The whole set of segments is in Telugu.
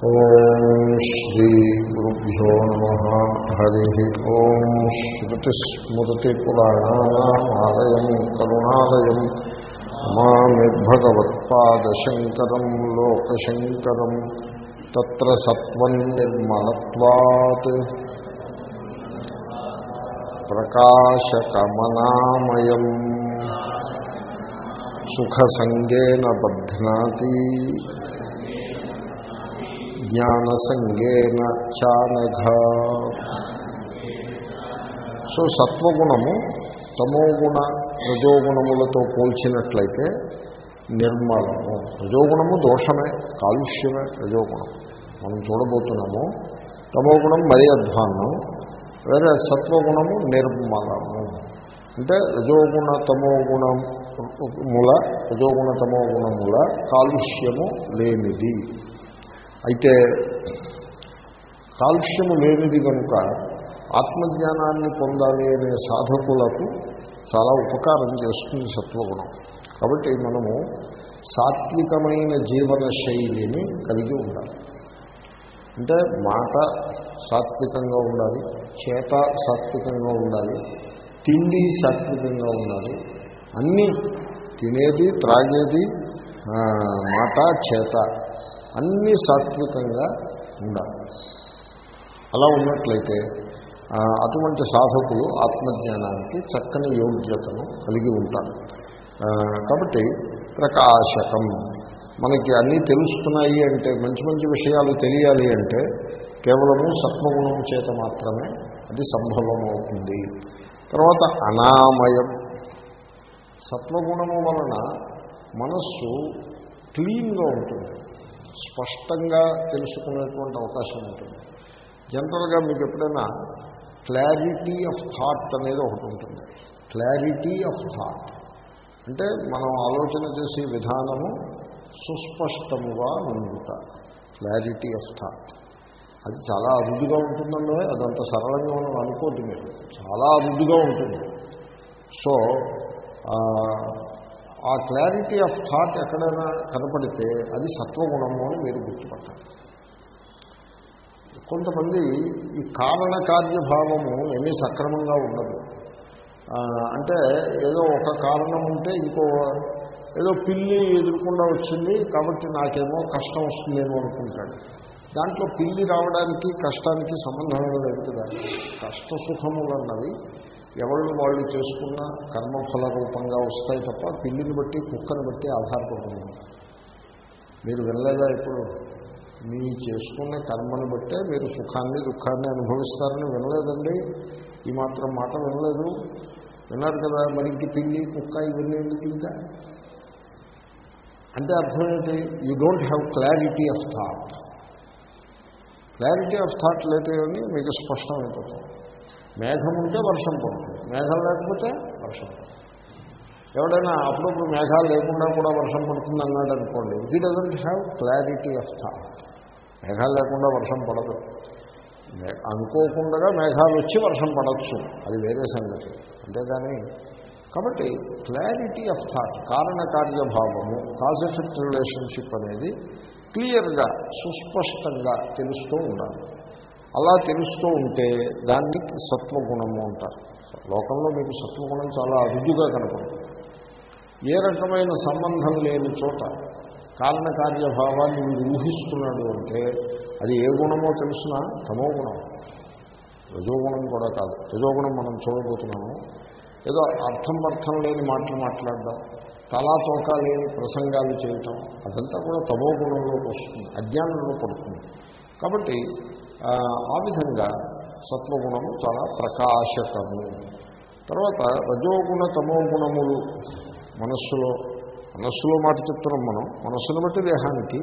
ఓం శ్రీ గురుభ్యో నమ హరి ఓం శ్రుతిస్మృతిపురాణానామాలయం కరుణాలయం నమామి భగవత్పాదశంకరం లోకశంకరం తత్ర సత్వం నిర్మలత్వాత్ ప్రకాశకమనామయం సుఖసంగేన బధ్నాతి జ్ఞానసంగేన చానఘ. సో సత్వగుణము తమోగుణ రజోగుణములతో పోల్చినట్లయితే నిర్మలము. రజోగుణము దోషమే కాలుష్యమే రజోగుణం మనం చూడబోతున్నాము తమోగుణం మరీ అధ్వాన్నం వేరే సత్వగుణము నిర్మలము. అంటే రజోగుణ తమోగుణముల రజోగుణ తమోగుణముల కాలుష్యము లేనిది. అయితే కాలుష్యము లేనిది కనుక ఆత్మజ్ఞానాన్ని పొందాలి అనే సాధకులకు చాలా ఉపకారం చేస్తుంది సత్వగుణం. కాబట్టి మనము సాత్వికమైన జీవన శైలిని కలిగి ఉండాలి. అంటే మాట సాత్వికంగా ఉండాలి చేత సాత్వికంగా ఉండాలి తిండి సాత్వికంగా ఉండాలి అన్నీ తినేది త్రాగేది మాట చేత అన్నీ సాత్వికంగా ఉండాలి. అలా ఉన్నట్లయితే అటువంటి సాధకులు ఆత్మజ్ఞానానికి చక్కని యోగ్యతను కలిగి ఉంటారు. కాబట్టి ప్రకాశకం. మనకి అన్నీ తెలుస్తున్నాయి అంటే మంచి మంచి విషయాలు తెలియాలి అంటే కేవలము సత్వగుణం చేత మాత్రమే అది సంభవం అవుతుంది తర్వాత అనామయం. సత్వగుణము వలన మనస్సు క్లీన్గా ఉంటుంది. స్పష్టంగా తెలుసుకునేటువంటి అవకాశం ఉంటుంది. జనరల్గా మీకు ఎప్పుడైనా క్లారిటీ ఆఫ్ థాట్ అనేది ఒకటి ఉంటుంది. క్లారిటీ ఆఫ్ థాట్ అంటే మనం ఆలోచన చేసే విధానము సుస్పష్టముగా ఉండుట. క్లారిటీ ఆఫ్ థాట్ అది చాలా అరుదుగా ఉంటుందండి అదంత సరళంగా మనం అనుకోద్దు మీరు. చాలా అరుదుగా ఉంటుంది. సో ఆ క్లారిటీ ఆఫ్ థాట్ ఎక్కడైనా కనపడితే అది సత్వగుణము అని మీరు గుర్తుపట్టాలి. కొంతమంది ఈ కారణ కార్యభావము ఏమీ సక్రమంగా ఉండదు. అంటే ఏదో ఒక కారణం ఉంటే ఇంకో ఏదో పిల్లి ఎదుర్కొండా వచ్చింది కాబట్టి నాకేమో కష్టం వస్తుందేమో అనుకుంటాడు. దాంట్లో పిల్లి రావడానికి కష్టానికి సంబంధం లేదు కదా. కష్ట సుఖములు అన్నవి ఎవళ్ళు వాళ్ళు చేసుకున్న కర్మఫల రూపంగా వస్తాయి తప్ప పిల్లిని బట్టి కుక్కను బట్టి ఆధారపడుతుంది. మీరు వినలేదా ఇప్పుడు? మీ చేసుకున్న కర్మను బట్టే మీరు సుఖాన్ని దుఃఖాన్ని అనుభవిస్తారని వినలేదండి. ఈ మాత్రం మాట వినలేదు. విన్నారు కదా మరి ఇంక పిల్లి కుక్క ఇవన్నీ ఎందుకు ఇంకా? అంటే అర్థం ఏంటి? You don't have clarity of thought clarity of thought లేదని మీకు స్పష్టమైపోతుంది. మేఘం ఉంటే వర్షం పడుతుంది. మేఘం లేకపోతే వర్షం ఎవడైనా అప్పుడప్పుడు మేఘాలు లేకుండా కూడా వర్షం పడుతుంది అన్నాడు అనుకోండి he doesn't have clarity of thought మేఘాలు లేకుండా వర్షం పడదు. అనుకోకుండా మేఘాలు వచ్చి వర్షం పడవచ్చు అది వేరే సంగతి. అంతేగాని కాబట్టి క్లారిటీ ఆఫ్ థాట్ కారణ కార్యభావము కాజ్ ఎఫెక్ట్ రిలేషన్షిప్ అనేది క్లియర్గా సుస్పష్టంగా తెలుస్తూ ఉండాలి. అలా తెలుస్తూ ఉంటే దాన్ని సత్వగుణము అంటారు. లోకంలో మీకు సత్వగుణం చాలా అరుదుగా కనపడుతుంది. ఏ రకమైన సంబంధం లేని చోట కారణ మీరు ఊహిస్తున్నాడు అంటే అది ఏ గుణమో తెలిసినా? తమో గుణం. రజోగుణం కూడా కాదు. రజోగుణం మనం చూడబోతున్నాము. ఏదో అర్థం అర్థం లేని మాటలు మాట్లాడడం తలాతోక లేని ప్రసంగాలు చేయటం అదంతా కూడా తమో గుణంలోకి వస్తుంది అజ్ఞానంలో పడుతుంది. కాబట్టి ఆ విధంగా సత్వగుణము చాలా ప్రకాశకము. తర్వాత రజోగుణ తమో గుణములు మనస్సులో మనస్సులో మాట చెప్తున్నాం మనం. మనస్సును బట్టి దేహానికి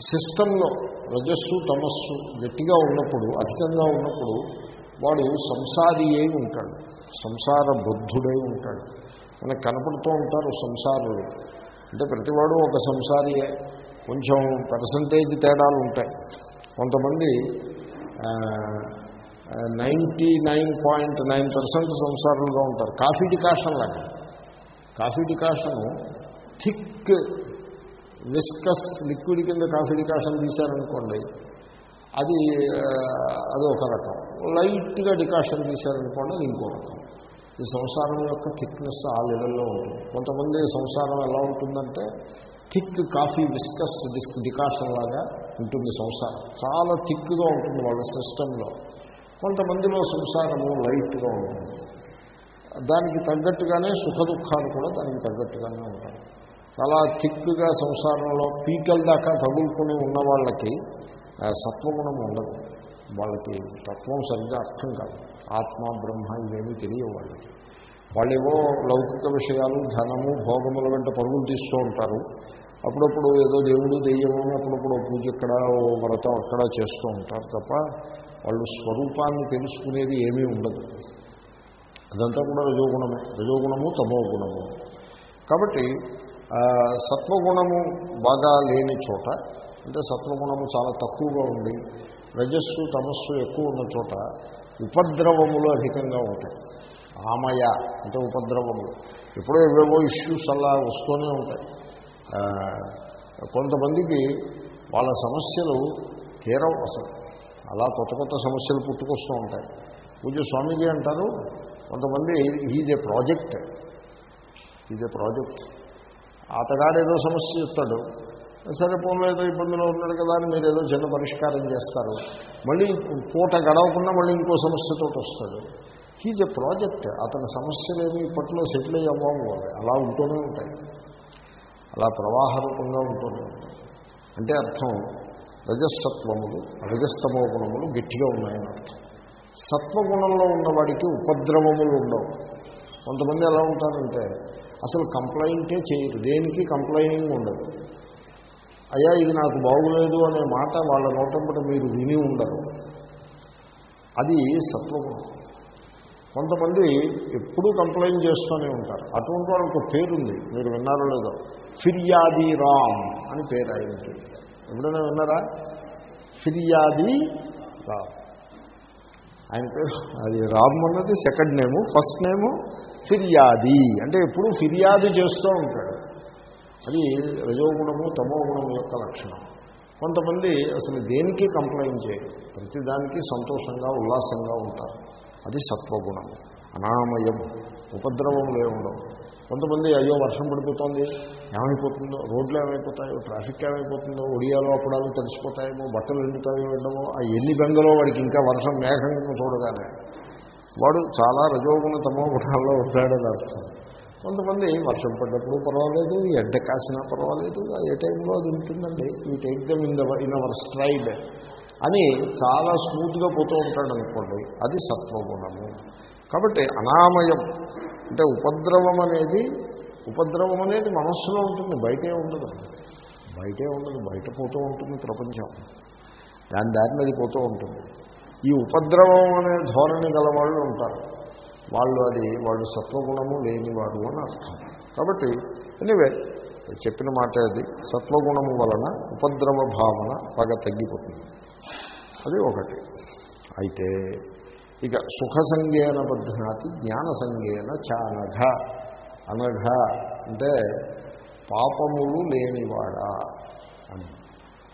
సిస్టంలో రజస్సు తమస్సు గట్టిగా ఉన్నప్పుడు అధికంగా ఉన్నప్పుడు వాడు సంసారి అయి ఉంటాడు. సంసార బుద్ధుడై ఉంటాడు. మనకు కనపడుతూ ఉంటారు సంసారులు. అంటే ప్రతివాడు ఒక సంసారియే కొంచెం పర్సంటేజ్ తేడాలు ఉంటాయి. కొంతమంది ninety nine point nine percent సంసారంలో ఉంటారు. కాఫీ డికాషన్ లాగా coffee decoction thick viscous liquid కింద కాఫీ డికాషన్ తీశారనుకోండి అది అది ఒక రకం. లైట్గా డికాషన్ తీశారనుకోండి అది ఇంకో రకం. ఈ సంసారం యొక్క థిక్నెస్ ఆ లెవెల్లో ఉంటుంది. కొంతమంది సంసారం ఎలా ఉంటుందంటే thick coffee viscous this decoction లాగా ఉంటుంది సంసారం. చాలా థిక్గా ఉంటుంది వాళ్ళ సిస్టంలో. కొంతమందిలో సంసారము లైట్గా ఉంటుంది. దానికి తగ్గట్టుగానే సుఖ దుఃఖాలు కూడా దానికి తగ్గట్టుగానే ఉంటాయి. చాలా థిక్గా సంసారంలో పీకల దాకా తగులుకొని ఉన్న వాళ్ళకి సత్వగుణం ఉండదు. వాళ్ళకి తత్వం సరిగ్గా అర్థం కాదు. ఆత్మ బ్రహ్మ ఇవేమీ తెలియవు వాళ్ళకి. వాళ్ళేవో లౌకిక విషయాలు ధనము భోగముల వెంట పరుగులు తీస్తూ ఉంటారు. అప్పుడప్పుడు ఏదో దేవుడు దెయ్యము అప్పుడప్పుడు పూజ ఇక్కడ ఓ వ్రతం అక్కడ చేస్తూ ఉంటారు తప్ప వాళ్ళు స్వరూపాన్ని తెలుసుకునేది ఏమీ ఉండదు. అదంతా కూడా రజోగుణమే. రజోగుణము తమో గుణము. కాబట్టి సత్వగుణము బాగా లేని చోట అంటే సత్వగుణము చాలా తక్కువగా ఉండి రజస్సు తమస్సు ఎక్కువ ఉన్న చోట ఉపద్రవములు అధికంగా ఉంటాయి. ఆమయ అంటే ఉపద్రవములు. ఎప్పుడో ఏవేవో ఇష్యూస్ అలా వస్తూనే ఉంటాయి. కొంతమందికి వాళ్ళ సమస్యలు తీరవు అసలు అలా కొత్త కొత్త సమస్యలు పుట్టుకొస్తూ ఉంటాయి. పూజ స్వామీజీ అంటారు కొంతమంది is a project is a project అతగాడు ఏదో సమస్య చెప్తాడు. సరే పోన్లో ఏదో ఇబ్బందిలో ఉన్నాడు కదా అని మీరు ఏదో చిన్న పరిష్కారం చేస్తారు. మళ్ళీ పూట గడవకుండా మళ్ళీ ఇంకో సమస్యతో వస్తాడు. హీజ్ ఎ ప్రాజెక్ట్ అతని సమస్యలేమి ఇప్పట్లో సెటిల్ అయ్యి అవ్వవు అలా ఉంటూనే ఉంటాయి. అలా ప్రవాహ రూపంగా ఉంటుంది. అంటే అర్థం రజస్తత్వములు రజస్తమో గుణములు గట్టిగా ఉన్నాయని అర్థం. సత్వగుణంలో ఉన్నవాడికి ఉపద్రవములు ఉండవు. కొంతమంది ఎలా ఉంటారంటే అసలు కంప్లైంటే చేయరు. దేనికి? కంప్లైనింగ్ ఉండదు. అయ్యా ఇది నాకు బాగులేదు అనే మాట వాళ్ళ నోటంపట మీరు విని ఉండరు. అది సత్వగుణం. కొంతమంది ఎప్పుడూ కంప్లైంట్ చేస్తూనే ఉంటారు. అటువంటి వాళ్ళకు ఒక పేరుంది. మీరు విన్నారో లేదో. ఫిర్యాది రామ్ అని పేరు ఆయనకి. ఎప్పుడైనా విన్నారా? ఫిర్యాది రామ్ ఆయన పేరు అది రామ్ అన్నది సెకండ్ నేము ఫస్ట్ నేము ఫిర్యాది. అంటే ఎప్పుడూ ఫిర్యాదు చేస్తూ ఉంటాడు. అది రజోగుణము తమో గుణము యొక్క లక్షణం. కొంతమంది అసలు దేనికి కంప్లైంట్ చేయరు? ప్రతిదానికి సంతోషంగా ఉల్లాసంగా ఉంటారు. అది సత్వగుణము అనామయం. ఉపద్రవం లేవుండవు కొంతమంది అయ్యో వర్షం పడిపోతుంది ఏమైపోతుందో రోడ్లు ఏమైపోతాయో ట్రాఫిక్ ఏమైపోతుందో ఒడియాలో అప్పుడాలు తడిసిపోతాయేమో బట్టలు ఎండుతాయో ఎండమో ఆ ఎన్ని బెంగలో వాడికి ఇంకా వర్షం మేఘం చూడగానే. వాడు చాలా రజోగుణ తమో గుణాల్లో ఉంటాడని అర్థం. కొంతమంది వర్షం పడ్డప్పుడు పర్వాలేదు ఎండ కాసినా పర్వాలేదు ఏ టైంలో అది ఉంటుందండి ఈ take them in the in our stride అని చాలా స్మూత్గా పోతూ ఉంటాడు అనుకోండి అది సత్వగుణము. కాబట్టి అనామయం. అంటే ఉపద్రవం అనేది ఉపద్రవం అనేది మనస్సులో ఉంటుంది బయటే ఉండదు. బయటే ఉండదు బయట పోతూ ఉంటుంది ప్రపంచం. దాని దారిని మీద పోతూ ఉంటుంది. ఈ ఉపద్రవం అనే ధోరణి గల వాళ్ళు ఉంటారు. వాళ్ళు అది వాళ్ళు సత్వగుణము లేనివారు అని అర్థం. కాబట్టి ఎనివే చెప్పిన మాట అది. సత్వగుణము వలన ఉపద్రవ భావన బాగా తగ్గిపోతుంది. అది ఒకటి. అయితే ఇక సుఖ సంజ్ఞేన బధ్నాతి జ్ఞాన సంజ్ఞేన చానఘ అనఘ అంటే పాపములు లేనివాడా అని.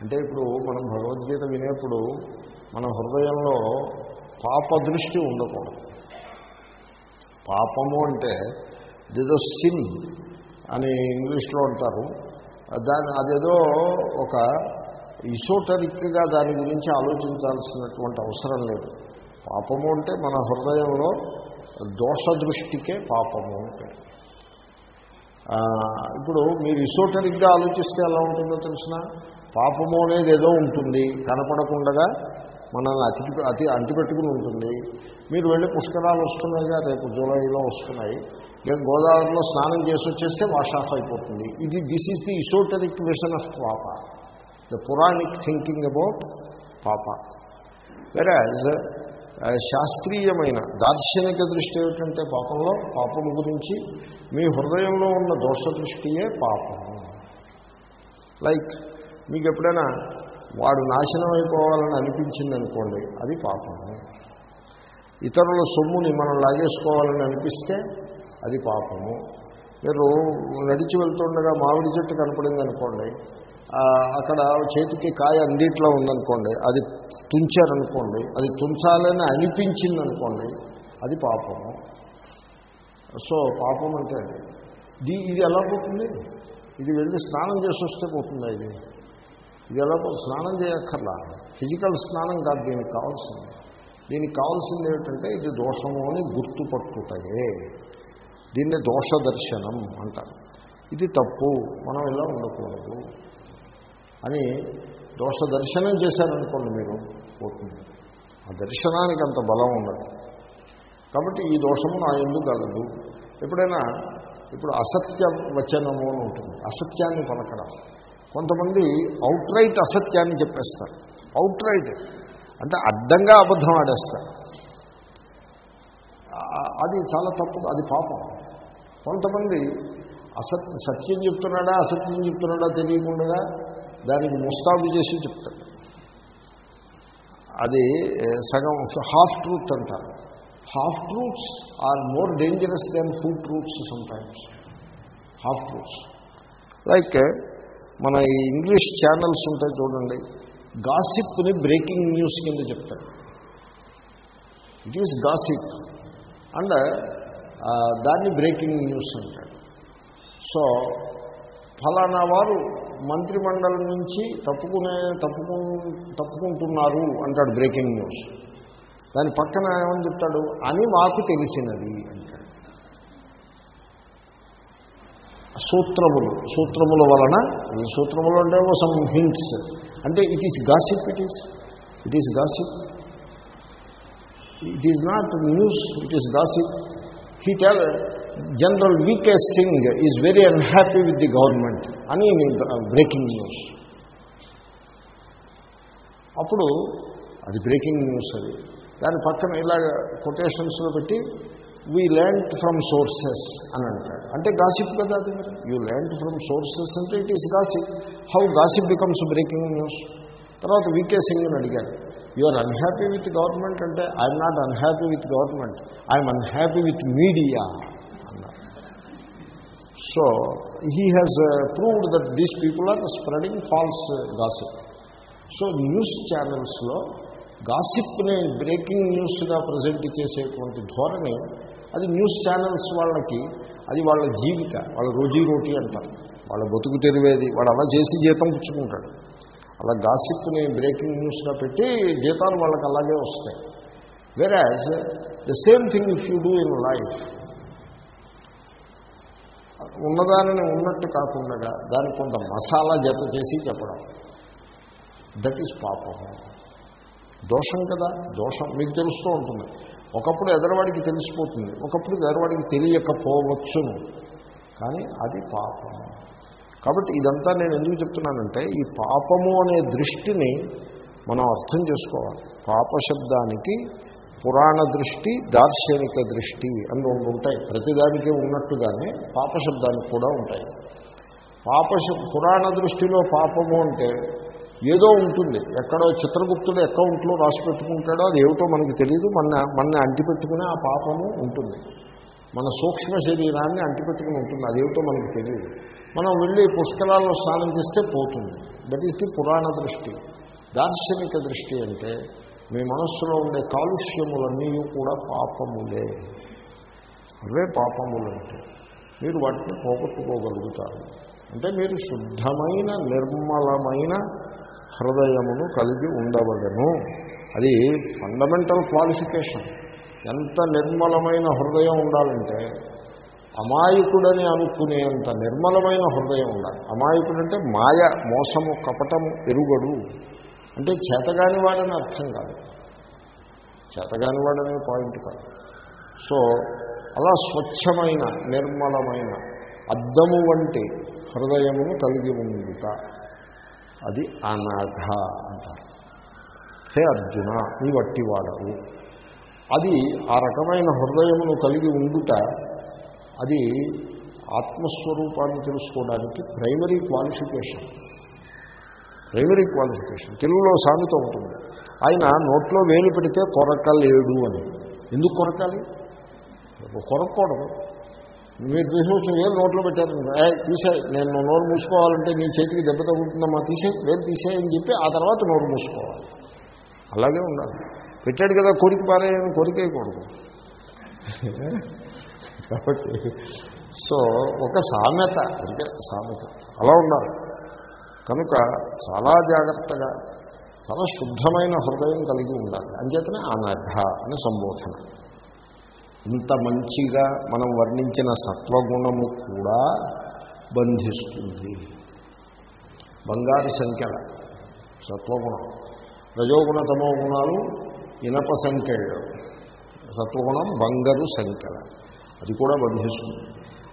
అంటే ఇప్పుడు మనం భగవద్గీత వినేప్పుడు మన హృదయంలో పాప దృష్టి ఉండకూడదు. పాపము అంటే ఇదేదో సిన్ అని ఇంగ్లీష్లో అంటారు. దాని అదేదో ఒక ఇసోటరిక్గా దాని గురించి ఆలోచించాల్సినటువంటి అవసరం లేదు. పాపము అంటే మన హృదయంలో దోష దృష్టికే పాపము అంటే. ఇప్పుడు మీరు ఇసోటరిక్గా ఆలోచిస్తే ఎలా ఉంటుందో తెలిసిన? పాపము అనేది ఏదో ఉంటుంది కనపడకుండా మనల్ని అతి అతి అంటిపెట్టుకుని ఉంటుంది. మీరు వెళ్ళి పుష్కరాలు వస్తున్నాయిగా రేపు జూలైలో వస్తున్నాయి. ఇక గోదావరిలో స్నానం చేసి వచ్చేస్తే వాష్ ఆఫ్ అయిపోతుంది. ఇది this is the esoteric vision of పాప. ద పురాణిక్ థింకింగ్ అబౌట్ పాప. వెరాజ్ శాస్త్రీయమైన దార్శనిక దృష్టి ఏమిటంటే పాపంలో పాపం గురించి మీ హృదయంలో ఉన్న దోష దృష్టియే పాపం. లైక్ మీకు ఎప్పుడైనా వాడు నాశనం అయిపోవాలని అనిపించింది అనుకోండి అది పాపము ఇతరుల సొమ్ముని మనం లాగేసుకోవాలని అనిపిస్తే అది పాపము. మీరు నడిచి వెళ్తుండగా మామిడి చెట్టు కనపడింది అనుకోండి అక్కడ చేతికి కాయ అందిట్లో ఉందనుకోండి అది తుంచారనుకోండి అది తుంచాలని అనిపించిందనుకోండి అది పాపము. సో పాపం అంటే ఇది దీ ఇది ఎలా పోతుంది? ఇది వెళ్ళి స్నానం చేసి వస్తే పోతుందా ఇది? ఇది ఎలా స్నానం చేయక్కర్లా? ఫిజికల్ స్నానం కాదు దీనికి కావాల్సింది. దీనికి కావాల్సింది ఏమిటంటే ఇది దోషము అని గుర్తుపట్టుటయే దీన్ని దోష దర్శనం అంటారు. ఇది తప్పు. మనం ఇలా ఉండకూడదు. అని దోష దర్శనం చేశారనుకోండి మీరు పోతుంది. ఆ దర్శనానికి అంత బలం ఉండదు. కాబట్టి ఈ దోషము నా ఎందుకు కలదు. ఎప్పుడైనా ఇప్పుడు అసత్య వచనము అని ఉంటుంది. అసత్యాన్ని పలకడం. కొంతమంది అవుట్ రైట్ అసత్యాన్ని చెప్పేస్తారు. అవుట్ రైట్ అంటే అడ్డంగా అబద్ధం ఆడేస్తారు. అది చాలా తప్పు అది పాపం. కొంతమంది అసత్ సత్యం చెప్తున్నాడా అసత్యం చెప్తున్నాడా తెలియకుండా దానికి ముస్తాబు చేసి చెప్తాడు. అది సగం హాఫ్ ట్రూత్ అంటారు. Half truths are more dangerous than full truths sometimes. Half truths. Like మన ఈ ఇంగ్లీష్ ఛానల్స్ ఉంటాయి చూడండి గాసిప్ని బ్రేకింగ్ న్యూస్ కింద చెప్తారు. It is gossip. అండ్ దాన్ని బ్రేకింగ్ న్యూస్ అంటాడు సో ఫలానా వారు మంత్రిమండలం నుంచి తప్పుకునే తప్పుకు తప్పుకుంటున్నారు అంటాడు బ్రేకింగ్ న్యూస్. దాని పక్కన ఏమని చెప్తాడు? అని మాకు తెలిసినది అంటాడు. సూత్రములు సూత్రముల వలన ఈ సూత్రములు అంటే సమ్ హింట్స్ అంటే it is gossip it is it is gossip it is not news it is gossip he tell general VK Singh is very unhappy with the government అని బ్రేకింగ్ న్యూస్. అప్పుడు అది బ్రేకింగ్ న్యూస్ అది. దాని పక్కన ఇలాగ కొటేషన్స్లో పెట్టి వీ ల్యాండ్ ఫ్రమ్ సోర్సెస్ అని అంటాడు అంటే గాసిప్ కదా అది మరి. యూ ల్యాండ్ ఫ్రమ్ సోర్సెస్ అంటే it is gossip how gossip becomes breaking news తర్వాత వికే సింగ్ని అడిగారు. You are unhappy with government అంటే I'm not unhappy with government I'm unhappy with media so he has proved that these people are spreading false gossip so news ఛానల్స్లో గాసిప్ని బ్రేకింగ్ న్యూస్గా ప్రజెంట్ చేసేటువంటి ధోరణి అది న్యూస్ ఛానల్స్ వాళ్ళకి అది వాళ్ళ జీవిత వాళ్ళ రోజీ రోటీ అంటారు. వాళ్ళ బతుకు తెరివేది వాడు అలా చేసి జీతం పుచ్చుకుంటాడు. అలా గాసిప్ని బ్రేకింగ్ న్యూస్గా పెట్టి జీతాలు వాళ్ళకి అలాగే వస్తాయి. Whereas the same thing if you do in life ఉన్నదానిని ఉన్నట్టు కాకుండా దానికి కొంత మసాలా జత చేసి చెప్పడం. దట్ ఈస్ పాపం. దోషం కదా దోషం. మీకు తెలుస్తూ ఉంటుంది. ఒకప్పుడు ఎదరవాడికి తెలిసిపోతుంది. ఒకప్పుడు ఎదరవాడికి తెలియకపోవచ్చును. కానీ అది పాపం. కాబట్టి ఇదంతా నేను ఎందుకు చెప్తున్నానంటే ఈ పాపము అనే దృష్టిని మనం అర్థం చేసుకోవాలి. పాపశబ్దానికి పురాణ దృష్టి దార్శనిక దృష్టి అని రెండు ఉంటాయి. ప్రతిదానికి ఉన్నట్టుగానే పాప శబ్దానికి కూడా ఉంటాయి. పాపశ పురాణ దృష్టిలో పాపము అంటే ఏదో ఉంటుంది. ఎక్కడో చిత్రగుప్తుడు అకౌంట్లో రాసి పెట్టుకుంటాడో అది ఏమిటో మనకి తెలియదు మన మన అంటిపెట్టుకునే ఆ పాపము ఉంటుంది. మన సూక్ష్మ శరీరాన్ని అంటిపెట్టుకుని ఉంటుంది. అదేమిటో మనకు తెలియదు మనం వెళ్ళి పుష్కరాల్లో స్నానం చేస్తే పోతుంది. దట్ ఈస్ ది పురాణ దృష్టి. దార్శనిక దృష్టి అంటే మీ మనస్సులో ఉండే కాలుష్యములన్నీ కూడా పాపములే. అవే పాపములంటే మీరు వాటిని పోగొట్టుకోగలుగుతారు. అంటే మీరు శుద్ధమైన నిర్మలమైన హృదయమును కలిగి ఉండవలను. అది ఫండమెంటల్ క్వాలిఫికేషన్ ఎంత నిర్మలమైన హృదయం ఉండాలంటే అమాయకుడని అనుకునేంత నిర్మలమైన హృదయం ఉండాలి. అమాయకుడంటే మాయ మోసము కపటము ఎరుగడు. అంటే చేతగాని వాడని అర్థం కాదు. చేతగాని వాడనే పాయింట్ కాదు. సో అలా స్వచ్ఛమైన నిర్మలమైన అద్దము వంటి హృదయమును కలిగి ఉండుట అది అనాథ అంటారు. హే అర్జున నీ వట్టివాడవు. అది ఆ రకమైన హృదయమును కలిగి ఉండుట అది ఆత్మస్వరూపాన్ని తెలుసుకోవడానికి ప్రైమరీ క్వాలిఫికేషన్ ప్రైమరీ క్వాలిఫికేషన్. తెలుగులో సామెత ఉంటుంది. ఆయన నోట్లో వేలు పెడితే కొరకలేడు అని. ఎందుకు కొరకాలి? కొరకూడదు మీరు తీసుకొచ్చిన వేలు నోట్లో పెట్టారు? ఏ తీసే నేను నోరు మూసుకోవాలంటే నీ చేతికి దెబ్బ తగ్గుతుందమ్మా తీసే వేలు తీసేయని చెప్పి ఆ తర్వాత నోరు మూసుకోవాలి. అలాగే ఉండాలి. పెట్టాడు కదా కోరిక పారేయని కోరికేయకూడదు కాబట్టి సో ఒక సామెత అంటే సామెత. అలా ఉండాలి. కనుక చాలా జాగ్రత్తగా చాలా శుద్ధమైన హృదయం కలిగి ఉండాలి. అంచేతనే అనఘ అని సంబోధన. ఇంత మంచిగా మనం వర్ణించిన సత్వగుణము కూడా బంధిస్తుంది. బంగారు సంఖ్యల సత్వగుణం. రజోగుణ తమో గుణాలు ఇనప సంఖ్యలు సత్వగుణం బంగారు సంఖ్యల అది కూడా బంధిస్తుంది.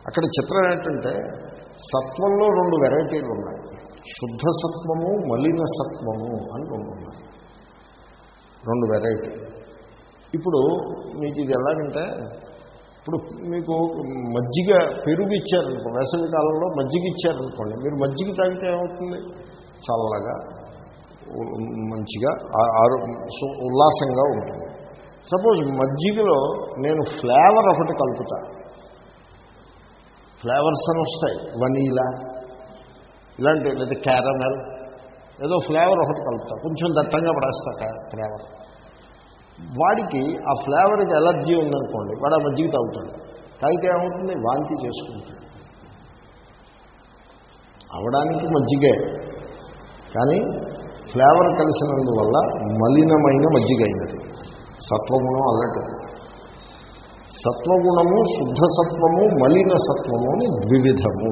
అక్కడ చిత్రం ఏంటంటే సత్వంలో రెండు వెరైటీలు ఉన్నాయి. శుద్ధ సత్వము మలిన సత్వము అని రెండు ఉన్నాయి రెండు వెరైటీ ఇప్పుడు మీకు ఇది ఎలాగంటే ఇప్పుడు మీకు మజ్జిగ పెరుగు ఇచ్చారనుకోండి వేసవి కాలంలో మజ్జిగ ఇచ్చారనుకోండి మీరు మజ్జిగ తాగితే ఏమవుతుంది? చల్లగా మంచిగా ఆరో ఉల్లాసంగా ఉంటుంది. సపోజ్ మజ్జిగలో నేను ఫ్లేవర్ ఒకటి కలుపుతా. ఫ్లేవర్స్ అని వస్తాయి వనీలా ఇలాంటి లేదా క్యారమెల్ ఏదో ఫ్లేవర్ ఒకటి కలుపుతా. కొంచెం దట్టంగా పడేస్తా ఫ్లేవర్. వాడికి ఆ ఫ్లేవర్కి ఎలర్జీ ఉందనుకోండి వాడు ఆ మజ్జిగ తాగుతాడు. తాగితే ఏమవుతుంది? వాంతి చేసుకుంటాడు. అవడానికి మజ్జిగే. కానీ ఫ్లేవర్ కలిసినందువల్ల మలినమైన మజ్జిగ అయినది. సత్వగుణం అలాంటిది సత్వగుణము శుద్ధ సత్వము మలిన సత్వము అని ద్వివిధము.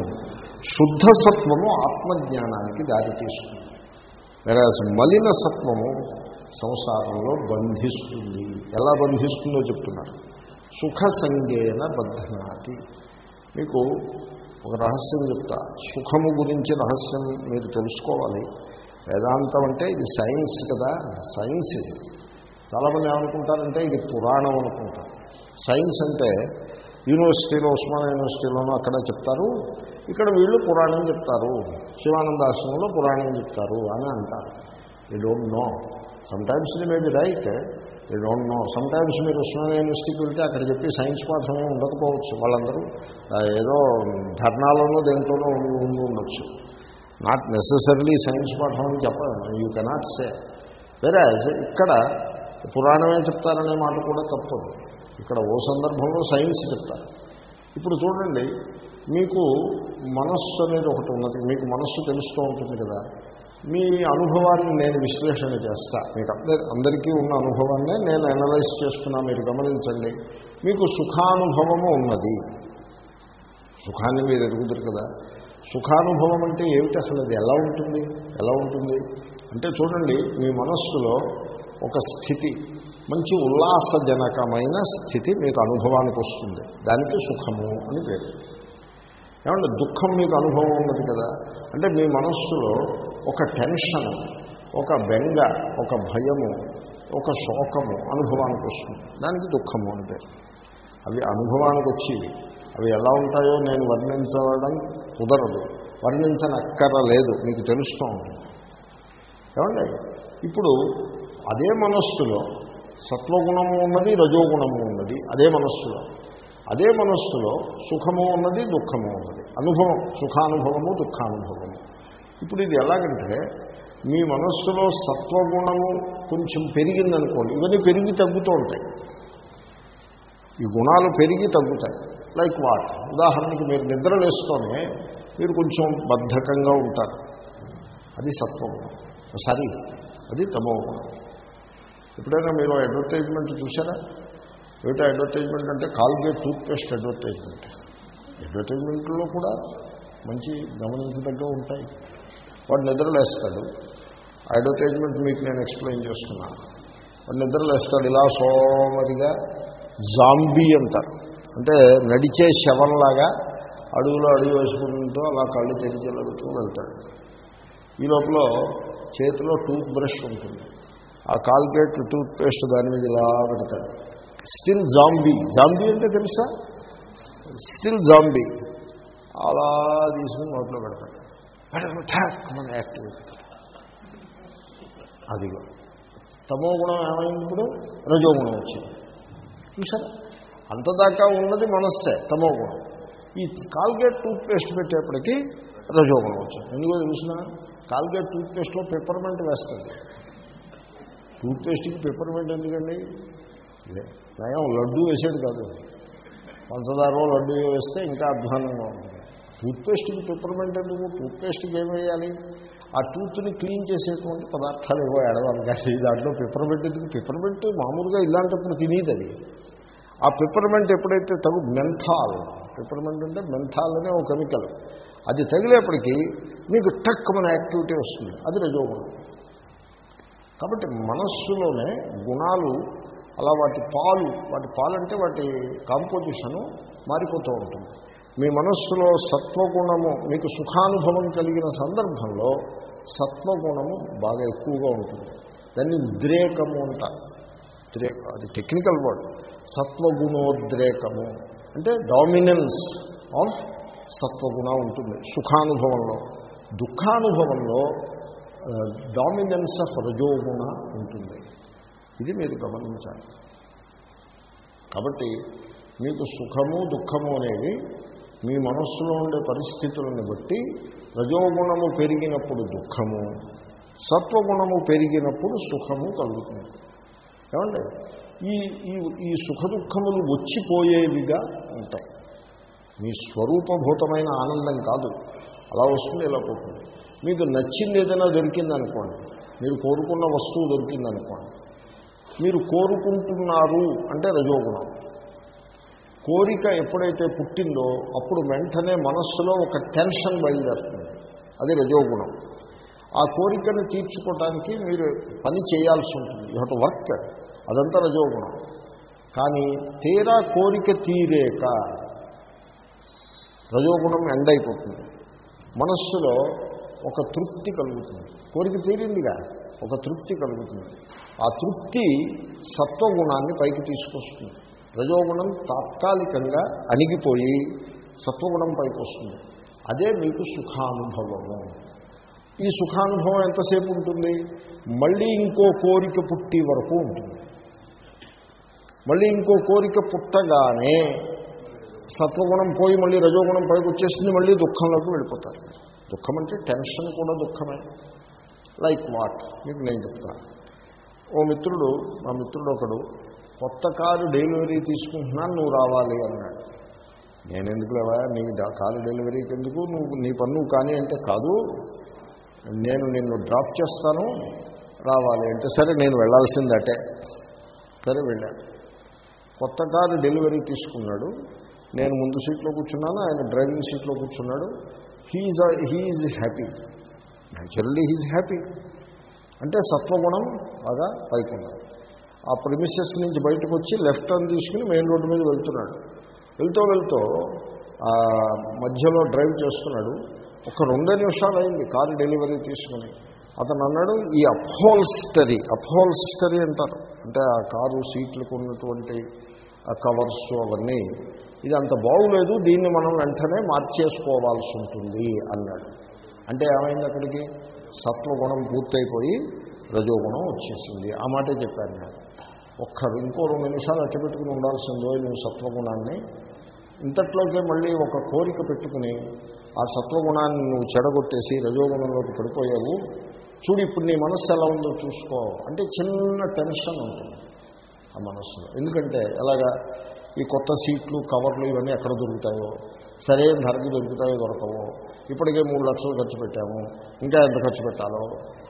శుద్ధ సత్వము ఆత్మజ్ఞానానికి దారితీస్తుంది. వేరే మలిన సత్వము సంసారంలో బంధిస్తుంది. ఎలా బంధిస్తుందో చెప్తున్నారు. సుఖ సంగేన బద్ధనాతి. మీకు ఒక రహస్యం చెప్తా. సుఖము గురించి రహస్యం మీరు తెలుసుకోవాలి. వేదాంతం అంటే ఇది సైన్స్ కదా. సైన్స్ ఇది. చాలామంది ఏమనుకుంటారంటే ఇది పురాణం అనుకుంటారు. సైన్స్ అంటే యూనివర్సిటీలో ఉస్మానియా యూనివర్సిటీలోనూ అక్కడ చెప్తారు. ఇక్కడ వీళ్ళు పురాణం చెప్తారు. శివానంద ఆశ్రమంలో పురాణం చెప్తారు అని అంటారు. ఈ డోంట్ నో సమ్టైమ్స్ ఇది మే బి రైట్ ఈ డోంట్ నో సమ్టైమ్స్ మీరు ఉస్మానియా యూనివర్సిటీకి వెళ్తే అక్కడ చెప్పి సైన్స్ పాఠమే ఉండకపోవచ్చు. వాళ్ళందరూ ఏదో ధర్నాలలో దేంట్లోనూ ఉండి ఉండి ఉండొచ్చు. నాట్ నెససరీ సైన్స్ పాఠం అని చెప్పాలి యూ కెనాట్ సే వెరాజ్ ఇక్కడ పురాణమే చెప్తారనే మాట కూడా తప్పదు. ఇక్కడ ఓ సందర్భంలో సైన్స్ చెప్తారు. ఇప్పుడు చూడండి మీకు మనస్సు అనేది ఒకటి ఉన్నది మీకు మనస్సు తెలుస్తూ ఉంటుంది కదా. మీ అనుభవాన్ని నేను విశ్లేషణ చేస్తా. మీకు అందరి అందరికీ ఉన్న అనుభవాన్నే నేను అనలైజ్ చేస్తున్నా మీరు గమనించండి. మీకు సుఖానుభవము ఉన్నది. సుఖాన్ని మీరు ఎరుగుతారు కదా. సుఖానుభవం అంటే ఏమిటి అసలు? అది ఎలా ఉంటుంది? ఎలా ఉంటుంది? అంటే చూడండి మీ మనస్సులో ఒక స్థితి మంచి ఉల్లాసజనకమైన స్థితి మీకు అనుభవానికి వస్తుంది. దానికి సుఖము అని పేరు. ఏమంటే దుఃఖం మీకు అనుభవం ఉన్నది కదా? అంటే మీ మనస్సులో ఒక టెన్షన్ ఒక బెంగ ఒక భయము ఒక శోకము అనుభవానికి వస్తుంది. దానికి దుఃఖము అని పేరు. అవి అనుభవానికి వచ్చి అవి ఎలా ఉంటాయో నేను వర్ణించడం కుదరదు. వర్ణించనక్కరలేదు మీకు తెలుస్తూ ఉంటుంది ఏమండి ఇప్పుడు అదే మనస్సులో సత్వగుణము ఉన్నది రజోగుణము ఉన్నది. అదే మనస్సులో. అదే మనస్సులో సుఖము ఉన్నది దుఃఖము ఉన్నది. అనుభవం సుఖానుభవము దుఃఖానుభవము. ఇప్పుడు ఇది ఎలాగంటే మీ మనస్సులో సత్వగుణము కొంచెం పెరిగిందనుకోండి ఇవన్నీ పెరిగి తగ్గుతూ ఉంటాయి. ఈ గుణాలు పెరిగి తగ్గుతాయి. లైక్ వాట్ ఉదాహరణకి మీరు నిద్రలేస్తూనే మీరు కొంచెం బద్ధకంగా ఉంటారు. అది సత్వగుణం. సారీ అది తమో గుణం ఎప్పుడైనా మీరు అడ్వర్టైజ్మెంట్ చూసారా ఏమిటో అడ్వర్టైజ్మెంట్ అంటే కాల్గేట్ టూత్పేస్ట్ అడ్వర్టైజ్మెంట్ అడ్వర్టైజ్మెంట్లో కూడా మంచి గమనించదగ్గ ఉంటాయి. వాడు నిద్రలేస్తాడు. అడ్వర్టైజ్మెంట్ మీకు నేను ఎక్స్ప్లెయిన్ చేస్తున్నాను వాడు నిద్రలేస్తాడు. ఇలా సోమరిగా జాంబీ అంటారు. అంటే నడిచే శవంలాగా అడుగులో అడుగు వేసుకుంటూ అలా కళ్ళు తెరిచెలుతూ వెళ్తాడు. ఈ లోపల చేతిలో టూత్ బ్రష్ ఉంటుంది. ఆ కాల్గేట్ టూత్ పేస్ట్ దాని మీద ఇలా పెడతాడు. స్టిల్ జాంబీ జాంబీ అంటే తెలుసా? స్టిల్ జాంబీ అలా తీసుకుని నోట్లో పెడతాడు. పెడతాడు ఠాక్ మన యాక్టివేట్ అదిగో. తమో గుణం ఏమైంది ఇప్పుడు? రజో వచ్చింది. చూసారా అంతదాకా ఉన్నది మనస్సే తమో గుణం. ఈ కాల్గేట్ టూత్పేస్ట్ పెట్టేప్పటికీ రజోగుణం వచ్చింది. ఎందుకో తెలిసిన? కాల్గేట్ టూత్పేస్ట్లో పెప్పర్మెంట్ వేస్తుంది. టూత్పేస్ట్కి పెప్పర్మెంట్ ఎందుకండి? నయం లడ్డు వేసాడు కాదు. పంచదారో లడ్డు వేస్తే ఇంకా అధ్వానంగా ఉంటుంది. టూత్పేస్ట్కి పెప్పర్మెంట్ ఎందుకు? టూత్పేస్ట్కి ఏం వేయాలి? ఆ టూత్ని క్లీన్ చేసేటువంటి పదార్థాలు ఏవో ఎడవాలి కానీ దాంట్లో పెప్పర్మెంట్ ఎందుకు? పెప్పర్మెంట్ మామూలుగా ఇలాంటప్పుడు తినేది అది. ఆ పెప్పర్మెంట్ ఎప్పుడైతే తగు మెంథాల్ పెప్పర్మెంట్ అంటే మెంథాల్ అనే ఒక కెమికల్ అది తగిలేప్పటికీ మీకు టక్ మన యాక్టివిటీ వస్తుంది. అది రజోగుణం. కాబట్టి మనస్సులోనే గుణాలు అలా వాటి పాలు వాటి పాలు అంటే వాటి కాంపోజిషను మారిపోతూ ఉంటుంది. మీ మనస్సులో సత్వగుణము మీకు సుఖానుభవం కలిగిన సందర్భంలో సత్వగుణము బాగా ఎక్కువగా ఉంటుంది. దాన్ని ఉద్రేకము అంటారు ఉద్రేక అది టెక్నికల్ వర్డ్ సత్వగుణోద్రేకము. అంటే డామినెన్స్ ఆఫ్ సత్వగుణ ఉంటుంది. సుఖానుభవంలో దుఃఖానుభవంలో డామినెన్స్ ఆఫ్ రజోగుణ ఉంటుంది. ఇది మీరు గమనించాలి. కాబట్టి మీకు సుఖము దుఃఖము అనేవి మీ మనస్సులో ఉండే పరిస్థితులను బట్టి రజోగుణము పెరిగినప్పుడు దుఃఖము సత్వగుణము పెరిగినప్పుడు సుఖము కలుగుతుంది. ఏమండి ఈ ఈ ఈ సుఖ దుఃఖములు వచ్చిపోయేవిగా ఉంటాయి. మీ స్వరూపభూతమైన ఆనందం కాదు. అలా వస్తుంది ఇలా పోతుంది. మీకు నచ్చింది ఏదైనా దొరికిందనుకోండి మీరు కోరుకున్న వస్తువు దొరికిందనుకోండి మీరు కోరుకుంటున్నారు అంటే రజోగుణం. కోరిక ఎప్పుడైతే పుట్టిందో అప్పుడు వెంటనే మనస్సులో ఒక టెన్షన్ బయలుదేరుతుంది. అది రజోగుణం. ఆ కోరికను తీర్చుకోవడానికి మీరు పని చేయాల్సి ఉంటుంది. You have to work. అదంతా రజోగుణం. కానీ తీరా కోరిక తీరేక రజోగుణం ఎండ్ అయిపోతుంది. మనస్సులో ఒక తృప్తి కలుగుతుంది. కోరిక తీరిందిగా? ఒక తృప్తి కలుగుతుంది. ఆ తృప్తి సత్వగుణాన్ని పైకి తీసుకొస్తుంది. రజోగుణం తాత్కాలికంగా అణిగిపోయి సత్వగుణం పైకి వస్తుంది అదే మీకు సుఖానుభవము. ఈ సుఖానుభవం ఎంతసేపు ఉంటుంది? మళ్ళీ ఇంకో కోరిక పుట్టి వరకు ఉంటుంది. మళ్ళీ ఇంకో కోరిక పుట్టగానే సత్వగుణం పోయి మళ్ళీ రజోగుణం పైకి వచ్చేసింది మళ్ళీ దుఃఖంలోకి వెళ్ళిపోతారు. దుఃఖం అంటే టెన్షన్ కూడా దుఃఖమే. లైక్ వాట్ మీకు నేను చెప్తాను ఓ మిత్రుడు మా మిత్రుడు ఒకడు కొత్త కారు డెలివరీ తీసుకుంటున్నాను నువ్వు రావాలి అన్నాడు. నేను ఎందుకు లేవా? నీ కారు డెలివరీకి ఎందుకు? నువ్వు నీ పన్ను కానీ అంటే కాదు. నేను నిన్ను డ్రాప్ చేస్తాను రావాలి అంటే సరే నేను వెళ్ళాల్సిందటే. సరే వెళ్ళాను కొత్త కారు డెలివరీ తీసుకున్నాడు. నేను ముందు సీట్లో కూర్చున్నాను ఆయన డ్రైవింగ్ సీట్లో కూర్చున్నాడు. He he is happy naturally he's happy అంటే సత్వగుణం బాగా పైకున్నాడు ఆ ప్రిమిసెస్ నుంచి బయటకు వచ్చి లెఫ్ట్ అని తీసుకుని మెయిన్ రోడ్డు మీద వెళ్తున్నాడు. వెళ్తూ వెళ్తూ మధ్యలో డ్రైవ్ చేస్తున్నాడు. ఒక రెండే నిమిషాలు అయింది కారు డెలివరీ తీసుకుని. అతను అన్నాడు ఈ అప్హోల్స్టరీ అప్హోల్స్టరీ అంటారు. అంటే ఆ కారు సీట్లకు ఉన్నటువంటి కవర్స్ అవన్నీ ఇది అంత బాగులేదు దీన్ని మనం వెంటనే మార్చేసుకోవాల్సి ఉంటుంది అన్నాడు. అంటే ఏమైంది అక్కడికి? సత్వగుణం పూర్తయిపోయి రజోగుణం వచ్చేసింది. ఆ మాటే చెప్పాను నేను. ఒక్క ఇంకో రెండు నిమిషాలు అట్టు పెట్టుకుని ఉండాల్సిందో నువ్వు సత్వగుణాన్ని. ఇంతట్లోకే మళ్ళీ ఒక కోరిక పెట్టుకుని ఆ సత్వగుణాన్ని నువ్వు చెడగొట్టేసి రజోగుణంలోకి పడిపోయావు. చూడు ఇప్పుడు నీ మనస్సు ఎలా ఉందో చూసుకో. అంటే చిన్న టెన్షన్ ఉంటుంది ఆ మనస్సులో. ఎందుకంటే ఎలాగా? ఈ కొత్త సీట్లు కవర్లు ఇవన్నీ ఎక్కడ దొరుకుతాయో? సరైన ధరకి దొరుకుతాయో దొరకవో? ఇప్పటికే మూడు లక్షలు ఖర్చు పెట్టాము. ఇంకా ఎంత ఖర్చు పెట్టాలో?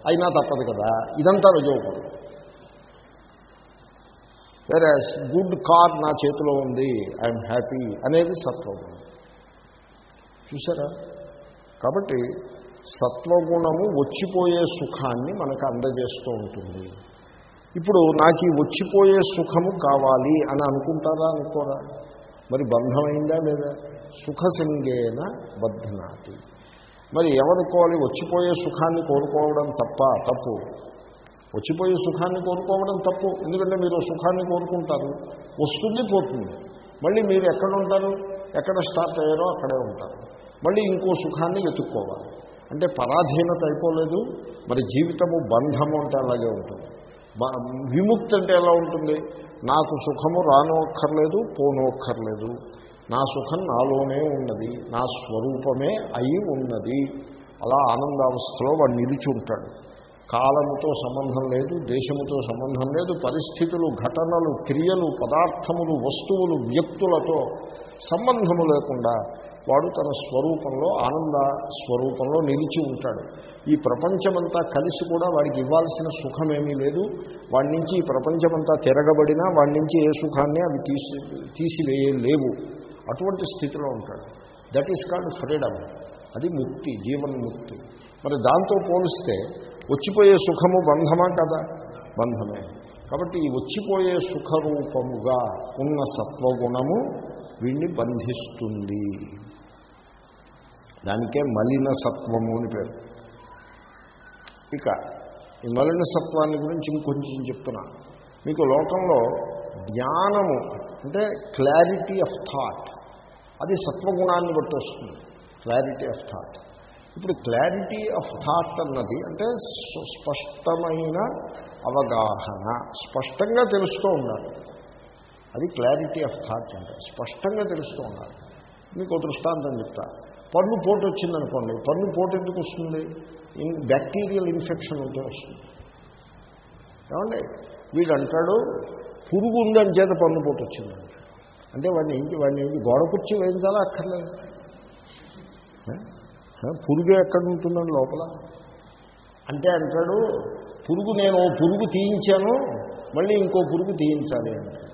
అయినా తప్పదు కదా. ఇదంతా రజోగుణం వేరే గుడ్ కార్ నా చేతిలో ఉంది. ఐఎమ్ హ్యాపీ అనేది సత్వగుణం. చూసారా కాబట్టి సత్వగుణము వచ్చిపోయే సుఖాన్ని మనకు అందజేస్తూ ఉంటుంది. ఇప్పుడు నాకు ఈ వచ్చిపోయే సుఖము కావాలి అని అనుకుంటారా అనుకోరా? మరి బంధమైందా లేదా? సుఖసింగేన బద్ధనాతి. మరి ఎవరుకోవాలి? వచ్చిపోయే సుఖాన్ని కోరుకోవడం తప్ప తప్పు. వచ్చిపోయే సుఖాన్ని కోరుకోవడం తప్పు. ఎందుకంటే మీరు సుఖాన్ని కోరుకుంటారు. వస్తుంది పోతుంది. మళ్ళీ మీరు ఎక్కడ ఉంటారు ఎక్కడ స్టార్ట్ అయ్యారో అక్కడే ఉంటారు. మళ్ళీ ఇంకో సుఖాన్ని వెతుక్కోవాలి. అంటే పరాధీనత అయిపోలేదు. మరి జీవితము బంధము అంటే అలాగే ఉంటుంది. విముక్తి అంటే ఎలా ఉంటుంది? నాకు సుఖము రానోక్కర్లేదు పోనోక్కర్లేదు. నా సుఖం నాలోనే ఉన్నది నా స్వరూపమే అయి ఉన్నది. అలా ఆనందావస్థలో వాడు నిలిచి ఉంటాడు. కాలముతో సంబంధం లేదు దేశముతో సంబంధం లేదు పరిస్థితులు ఘటనలు క్రియలు పదార్థములు వస్తువులు వ్యక్తులతో సంబంధము లేకుండా వాడు తన స్వరూపంలో ఆనంద స్వరూపంలో నిలిచి ఉంటాడు. ఈ ప్రపంచమంతా కలిసి కూడా వాడికి ఇవ్వాల్సిన సుఖమేమీ లేదు. వాడి నుంచి ఈ ప్రపంచమంతా తిరగబడినా వాడి నుంచి ఏ సుఖాన్ని అవి తీసి తీసివేయలేవు అటువంటి స్థితిలో ఉంటాడు. దట్ ఈస్ కాల్డ్ ఫ్రీడమ్ అది ముక్తి జీవన్ముక్తి మరి దాంతో పోలిస్తే వచ్చిపోయే సుఖము బంధమా కదా? బంధమే. కాబట్టి ఈ వచ్చిపోయే సుఖరూపముగా ఉన్న సత్వగుణము వీడిని బంధిస్తుంది. దానికే మలిన సత్వము అని పేరు. ఇక ఈ మలిన సత్వాన్ని గురించి ఇంకొంచెం చెప్తున్నా. మీకు లోకంలో జ్ఞానము అంటే క్లారిటీ ఆఫ్ థాట్ అది సత్వగుణాన్ని బట్టి వస్తుంది. క్లారిటీ ఆఫ్ థాట్ ఇప్పుడు క్లారిటీ ఆఫ్ థాట్ అన్నది అంటే స్పష్టమైన అవగాహన స్పష్టంగా తెలుస్తూ ఉండాలి. అది క్లారిటీ ఆఫ్ థాట్ అంటే స్పష్టంగా తెలుస్తూ ఉండాలి. మీకు దృష్టాంతం చెప్తా. పన్ను పోటు వచ్చిందనుకోండి పన్ను పోటు ఎందుకు వస్తుంది? ఇన్ బ్యాక్టీరియల్ ఇన్ఫెక్షన్ ఉంటే వస్తుంది. ఏమండి? వీడు అంటాడు పురుగు ఉందని చేత పన్ను పోటు వచ్చిందండి అంటే వాడిని ఏంటి వాడిని ఏంటి గోడ కుర్చీ వేయించాలా అక్కర్లేదు? పురుగు ఎక్కడ ఉంటుందండి లోపల? అంటే అంటాడు పురుగు నేను ఓ పురుగు తీయించాను మళ్ళీ ఇంకో పురుగు తీయించాలి అంటాడు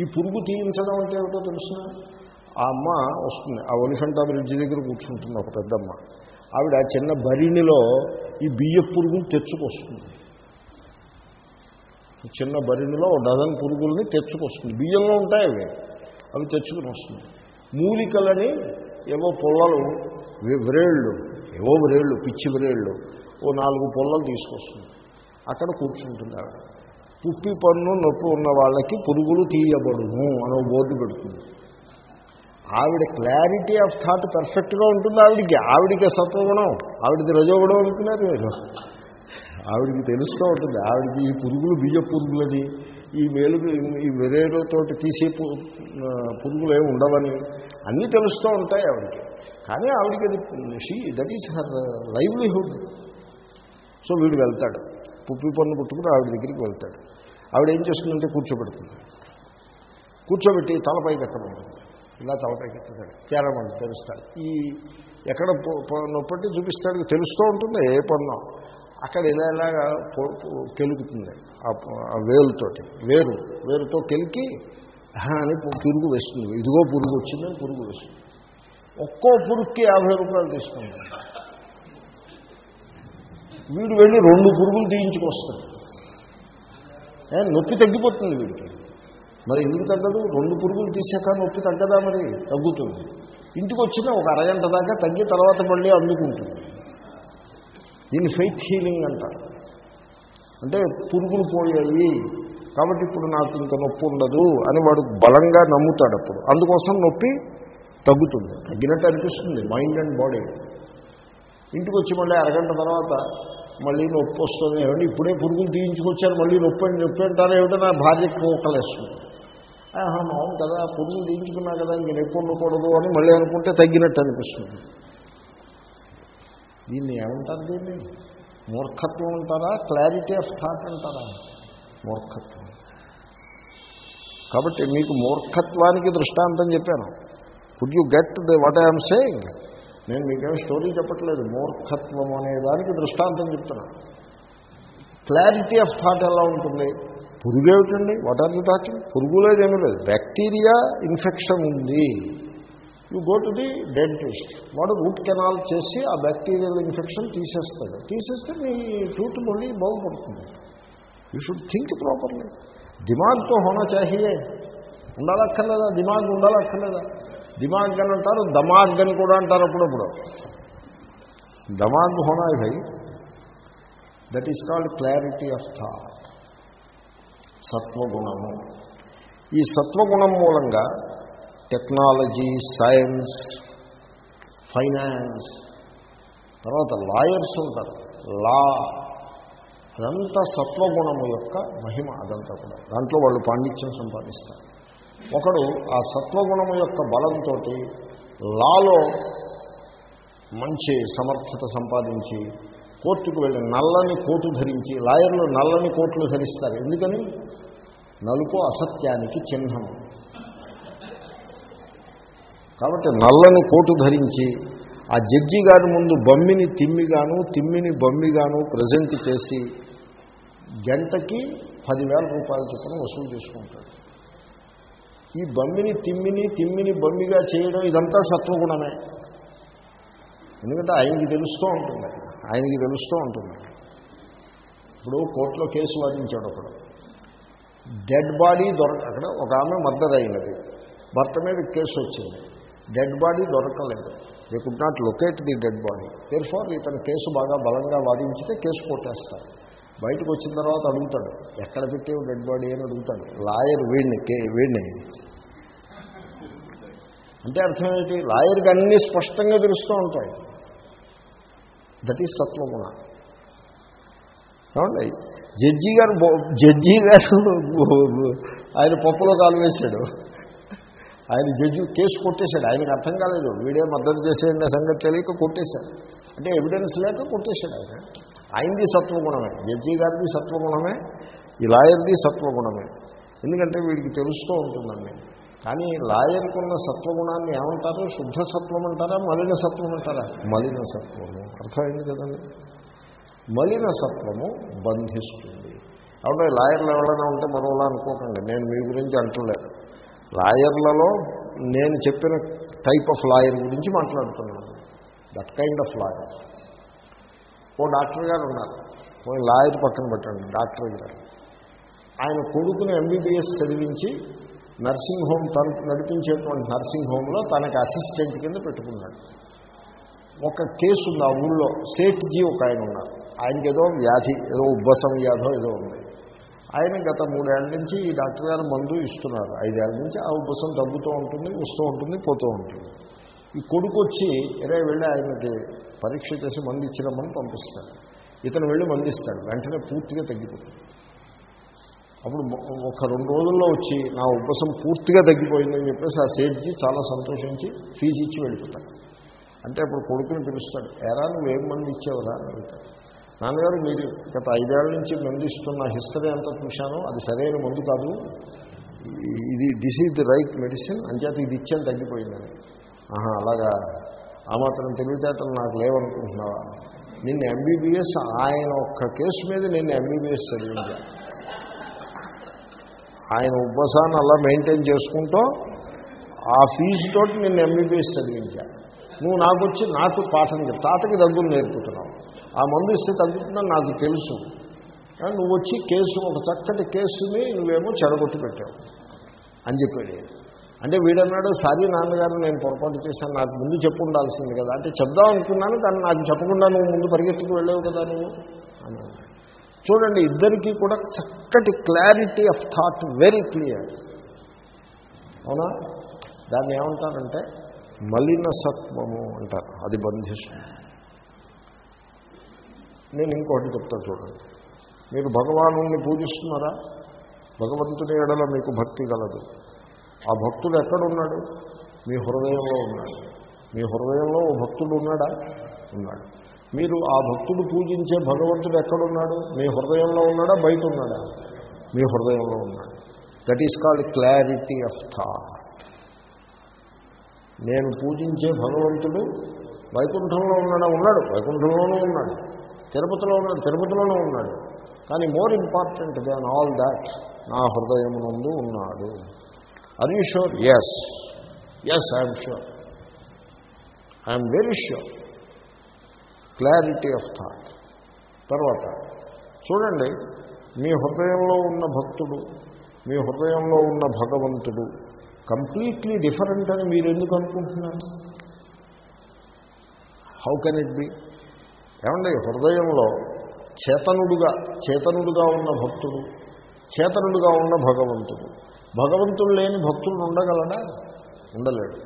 ఈ పురుగు తీయించడం అంటే ఏమిటో తెలుసు? ఆ అమ్మ వస్తుంది. ఆ ఒలిఫెంటా బ్రిడ్జి దగ్గర కూర్చుంటుంది ఒక పెద్దమ్మ. ఆవిడ ఆ చిన్న బరిణిలో ఈ బియ్య పురుగుని తెచ్చుకొస్తుంది. చిన్న బరిణిలో డజన్ పురుగుల్ని తెచ్చుకొస్తుంది. బియ్యంలో ఉంటాయి అవి. అవి తెచ్చుకుని వస్తుంది. మూలికలని ఏవో పొల్లలు వి- వ్రేళ్ళు ఏవో వ్రేళ్ళు పిచ్చి వ్రేళ్ళు ఓ నాలుగు పొల్లలు తీసుకొస్తుంది. అక్కడ కూర్చుంటుంది ఆవిడ. పుప్పి పన్ను నొప్పి ఉన్న వాళ్ళకి పురుగులు తీయబడును అని బోర్డు పెడుతుంది. ఆవిడ క్లారిటీ ఆఫ్ థాట్ పర్ఫెక్ట్గా ఉంటుంది ఆవిడికి. ఆవిడికి సత్వగుణం. ఆవిడది రజోగుణం అనుకున్నారు మీరు. ఆవిడికి తెలుస్తూ ఉంటుంది. ఆవిడికి ఈ పురుగులు బియ్య పురుగులని ఈ వేలుగు ఈ వెరేలతోటి తీసే పు- పురుగులు ఏమి ఉండవని అన్నీ తెలుస్తూ ఉంటాయి ఆవిడికి. కానీ ఆవిడికి అది she that is her livelihood. So వీడు వెళ్తాడు. పుప్పి పన్ను పుట్టుకుని ఆవిడ దగ్గరికి వెళ్తాడు. ఆవిడ ఏం చేస్తుందంటే కూర్చోబెడుతుంది. కూర్చోబెట్టి తలపై ఎత్తమంటుంది ఇలా తలపైకి ఎత్తుతాడు అంటే తెలుస్తాడు ఈ ఎక్కడ నొప్పటి చూపిస్తాడు తెలుస్తూ ఉంటుంది ఏ పన్ను. అక్కడ ఇలా ఇలాగా కెలుకుతుంది. ఆ ఆ వేలుతోటి. వేరు. వేరుతో కెలికి అని పురుగు వేస్తుంది. ఇదిగో పురుగు వచ్చిందని పురుగు వేస్తుంది. ఒక్కో పురుగుకి యాభై రూపాయలు తీసుకుంది వీడు వెళ్ళి రెండు పురుగులు తీయించుకొస్తాడు. ఏ, నొప్పి తగ్గిపోతుంది వీడికి. మరి ఎందుకు తగ్గదు? రెండు పురుగులు తీసాక నొప్పి తగ్గదా మరి? తగ్గుతుంది. ఇంటికి వచ్చిన ఒక అరగంట దాకా తగ్గి తర్వాత మళ్ళీ అందుకుంటుంది. దీన్ని ఫెయిత్ హీలింగ్ అంటారు. అంటే పురుగులు పోయాయి కాబట్టి ఇప్పుడు నాకు ఇంకా నొప్పి ఉండదు అని వాడు బలంగా నమ్ముతాడు అప్పుడు. అందుకోసం నొప్పి తగ్గుతుంది. తగ్గినట్టు అనిపిస్తుంది మైండ్ అండ్ బాడీ. ఇంటికి వచ్చి మళ్ళీ అరగంట తర్వాత మళ్ళీ నొప్పి వస్తుంది. ఏమంటే ఇప్పుడే పురుగులు తీయించుకొచ్చారు మళ్ళీ నొప్పి అని నొప్పి అంటారు. ఏమిటో నా భార్యకు ఒకలేస్తుంది అవును కదా పురుగులు తీయించుకున్నా కదా ఇంక నొప్పి ఉండకూడదు అని మళ్ళీ అనుకుంటే తగ్గినట్టు అనిపిస్తుంది. దీన్ని ఏమంటారు దీన్ని? మూర్ఖత్వం అంటారా? క్లారిటీ ఆఫ్ థాట్ అంటారా? మూర్ఖత్వం. కాబట్టి మీకు మూర్ఖత్వానికి దృష్టాంతం చెప్పాను. Could you get the what I'm saying నేను మీకేం స్టోరీ చెప్పట్లేదు. మూర్ఖత్వం అనే దానికి దృష్టాంతం చెప్తున్నా. క్లారిటీ ఆఫ్ థాట్ ఎలా ఉంటుంది? పురుగు ఏమిటండి? వాట్ ఆర్ యూ టాకింగ్ పురుగు లేదేమీ లేదు. బ్యాక్టీరియా ఇన్ఫెక్షన్ ఉంది. You go to the dentist వాడు రూట్ కెనాల్ చేసి ఆ బ్యాక్టీరియల్ ఇన్ఫెక్షన్ తీసేస్తాడు. తీసేస్తే మీ టూత్ మళ్ళీ బాగుపడుతుంది. యూ షుడ్ థింక్ ప్రాపర్లీ దిమాగ్తో హోనా చాహియే. ఉండాలక్కర్లేదా? దిమాగ్ ఉండాలక్కర్లేదా? దిమాగ్ అని అంటారు దమాగ్ అని కూడా అంటారు అప్పుడప్పుడు. దమాగ్ హోనా భై that is called clarity of thought సత్వగుణము. ఈ సత్వగుణం మూలంగా టెక్నాలజీ సైన్స్ ఫైనాన్స్ తర్వాత లాయర్స్ ఉంటారు. లా అదంతా సత్వగుణము యొక్క మహిమ అదంతా కూడా. దాంట్లో వాళ్ళు పాండిత్యం సంపాదిస్తారు. ఒకడు ఆ సత్వగుణము యొక్క బలంతో లాలో మంచి సమర్థత సంపాదించి కోర్టుకు వెళ్ళి నల్లని కోటు ధరించి లాయర్లు నల్లని కోట్లు ధరిస్తారు. ఎందుకని? నలుపు అసత్యానికి చిహ్నం. కాబట్టి నల్లని కోటు ధరించి ఆ జడ్జి గారి ముందు బమ్మిని తిమ్మిగాను తిమ్మిని బమ్మిగాను ప్రజెంట్ చేసి గంటకి పదివేల రూపాయల చొప్పున వసూలు చేసుకుంటాడు. ఈ బమ్మిని తిమ్మిని తిమ్మిని బమ్మిగా చేయడం ఇదంతా సత్వగుణమే. ఎందుకంటే ఆయనకి తెలుస్తూ ఉంటుంది. ఆయనకి తెలుస్తూ ఉంటుంది. ఇప్పుడు కోర్టులో కేసు వాదించాడు ఒకడు. డెడ్ బాడీ దొరక అక్కడ ఒక ఆమె మద్దతు అయినది. భర్త మీద కేసు వచ్చింది. డెడ్ బాడీ దొరకలేదు. They could not locate the dead body therefore ఇతను కేసు బాగా బలంగా వాదించితే కేసు కొట్టేస్తారు. బయటకు వచ్చిన తర్వాత అడుగుతాడు ఎక్కడ పెట్టేవు డెడ్ బాడీ? అని అడుగుతాడు. లాయర్ వీడిని కే వీడిని. అంటే అర్థం ఏంటి? లాయర్కి అన్నీ స్పష్టంగా తెలుస్తూ ఉంటాయి. దట్ ఈజ్ సత్వగుణ. ఏమండి? జడ్జి గారు జడ్జి గారు ఆయన పప్పులో కాలు వేశాడు. ఆయన జడ్జి కేసు కొట్టేశాడు. ఆయనకు అర్థం కాలేదు. వీడే మద్దతు చేసేయండి సంగతి తెలియక కొట్టేశాడు. అంటే ఎవిడెన్స్ లేక కొట్టేశాడు ఆయన. ఆయనది సత్వగుణమే. జడ్జి గారిది సత్వగుణమే. ఈ లాయర్ది సత్వగుణమే. ఎందుకంటే వీడికి తెలుస్తూ ఉంటుందండి. కానీ లాయర్కి ఉన్న సత్వగుణాన్ని ఏమంటారు? శుద్ధ సత్వం అంటారా? మలిన సత్వం అంటారా? మలిన సత్వము. అర్థమైంది కదండి? మలిన సత్వము బంధిస్తుంది. కాబట్టి లాయర్లు ఎవరైనా ఉంటే మరోలా అనుకోకండి. నేను మీ గురించి అంటలేదు. లాయర్లలో నేను చెప్పిన టైప్ ఆఫ్ లాయర్ గురించి మాట్లాడుతున్నాను. దట్ కైండ్ ఆఫ్ లాయర్ ఓ డాక్టర్ గారు ఉన్నారు. లాయర్ పక్కన పెట్టండి డాక్టర్ గారు. ఆయన కొడుకుని ఎంబీబీఎస్ చదివించి నర్సింగ్ హోమ్ తను నడిపించేటువంటి నర్సింగ్ హోమ్లో తనకి అసిస్టెంట్ కింద పెట్టుకున్నాడు. ఒక కేసు ఉంది ఆ ఊళ్ళో. సేట్జీ ఒక ఆయన ఉన్నారు. ఆయనకి ఏదో వ్యాధి ఏదో ఉబ్బసం వ్యాధో ఏదో ఉంది. ఆయన గత మూడేళ్ళ నుంచి ఈ డాక్టర్ గారు మందు ఇస్తున్నారు. ఐదేళ్ళ నుంచి ఆ ఉబ్బసం తగ్గుతూ ఉంటుంది వస్తూ ఉంటుంది పోతూ ఉంటుంది. ఈ కొడుకు వచ్చి ఇరే వెళ్ళి ఆయనకి పరీక్ష చేసి మందు ఇచ్చినామని పంపిస్తాడు. ఇతను వెళ్ళి మందిస్తాడు. వెంటనే పూర్తిగా తగ్గిపోతుంది. అప్పుడు ఒక రెండు రోజుల్లో వచ్చి నా ఉపసం పూర్తిగా తగ్గిపోయిందని చెప్పేసి ఆ సేట్జీ చాలా సంతోషించి ఫీజు ఇచ్చి వెళ్ళిపోతాడు. అంటే అప్పుడు కొడుకుని పిలుస్తాడు ఎరా నువ్వేం మంది ఇచ్చావురా? అని అడుగుతాడు. నాన్నగారు మీరు గత ఐదేళ్ళ నుంచి మంది ఇస్తున్న హిస్టరీ అంతా చూశాను అది సరైన మందు కాదు. ఇది this is the right medicine అంచేత ఇది ఇచ్చాను తగ్గిపోయిందని ఆహా అలాగా. ఆ మాత్రం తెలివితేటలు నాకు లేవనుకుంటున్నావా? నిన్న ఎంబీబీఎస్ ఆయన ఒక్క కేసు మీద నిన్న ఎంబీబీఎస్ చదివించాను ఆయన ఉపసాన్ని అలా మెయింటైన్ చేసుకుంటూ ఆ ఫీజుతోటి నేను ఎంబీబీఎస్ చదివించా. నువ్వు నాకు వచ్చి నాకు పాఠం చెప్పు తాతకి దగ్గులు నేర్పుతున్నావు. ఆ మందు ఇస్తే తగ్గుతుందని నాకు తెలుసు. కానీ నువ్వు వచ్చి కేసు ఒక చక్కటి కేసుని నువ్వేమో చెడగొట్టి పెట్టావు. అని చెప్పాడు అంటే వీడన్నాడు సారీ నాన్నగారు నేను పొరపాటు చేశాను. నాకు ముందు చెప్పు ఉండాల్సింది కదా. అంటే చెప్దాం అనుకున్నాను కానీ నాకు చెప్పకుండా నువ్వు ముందు పరిగెత్తుకు వెళ్ళావు కదా నువ్వు? అన్నాడు. చూడండి ఇద్దరికీ కూడా చక్కటి clarity of thought very clear అవునా? దాన్ని ఏమంటారంటే మలిన సత్వము అంటారు. అది బంధిస్తుంది. నేను ఇంకోటి చెప్తా చూడండి. మీరు భగవాను పూజిస్తున్నారా? భగవంతుని ఎడల మీకు భక్తి కలదు. ఆ భక్తుడు ఎక్కడున్నాడు? మీ హృదయంలో ఉన్నాడు. మీ హృదయంలో ఓ భక్తుడు ఉన్నాడా? ఉన్నాడు. మీరు ఆ భక్తుడు పూజించే భగవంతుడు ఎక్కడున్నాడు? మీ హృదయంలో ఉన్నాడా? బయట ఉన్నాడా? మీ హృదయంలో ఉన్నాడు. That is called clarity of thought నేను పూజించే భగవంతుడు వైకుంఠంలో ఉన్నాడా? ఉన్నాడు. వైకుంఠంలోనూ ఉన్నాడు. తిరుపతిలో ఉన్నాడు. తిరుపతిలోనూ ఉన్నాడు. కానీ more important than all that నా హృదయమునందు ఉన్నాడు. Are you sure yes yes I'm sure I'm very sure clarity of thought. తర్వాత చూడండి మీ హృదయంలో ఉన్న భక్తుడు మీ హృదయంలో ఉన్న భగవంతుడు కంప్లీట్లీ డిఫరెంట్ అని మీరు ఎందుకు అనుకుంటున్నారు? హౌ కెన్ ఇట్ బి ఏమండి హృదయంలో చేతనుడుగా చేతనుడుగా ఉన్న భక్తుడు చేతనుడుగా ఉన్న భగవంతుడు. భగవంతుడు లేని భక్తుడు ఉండగలడా? ఉండలేడు.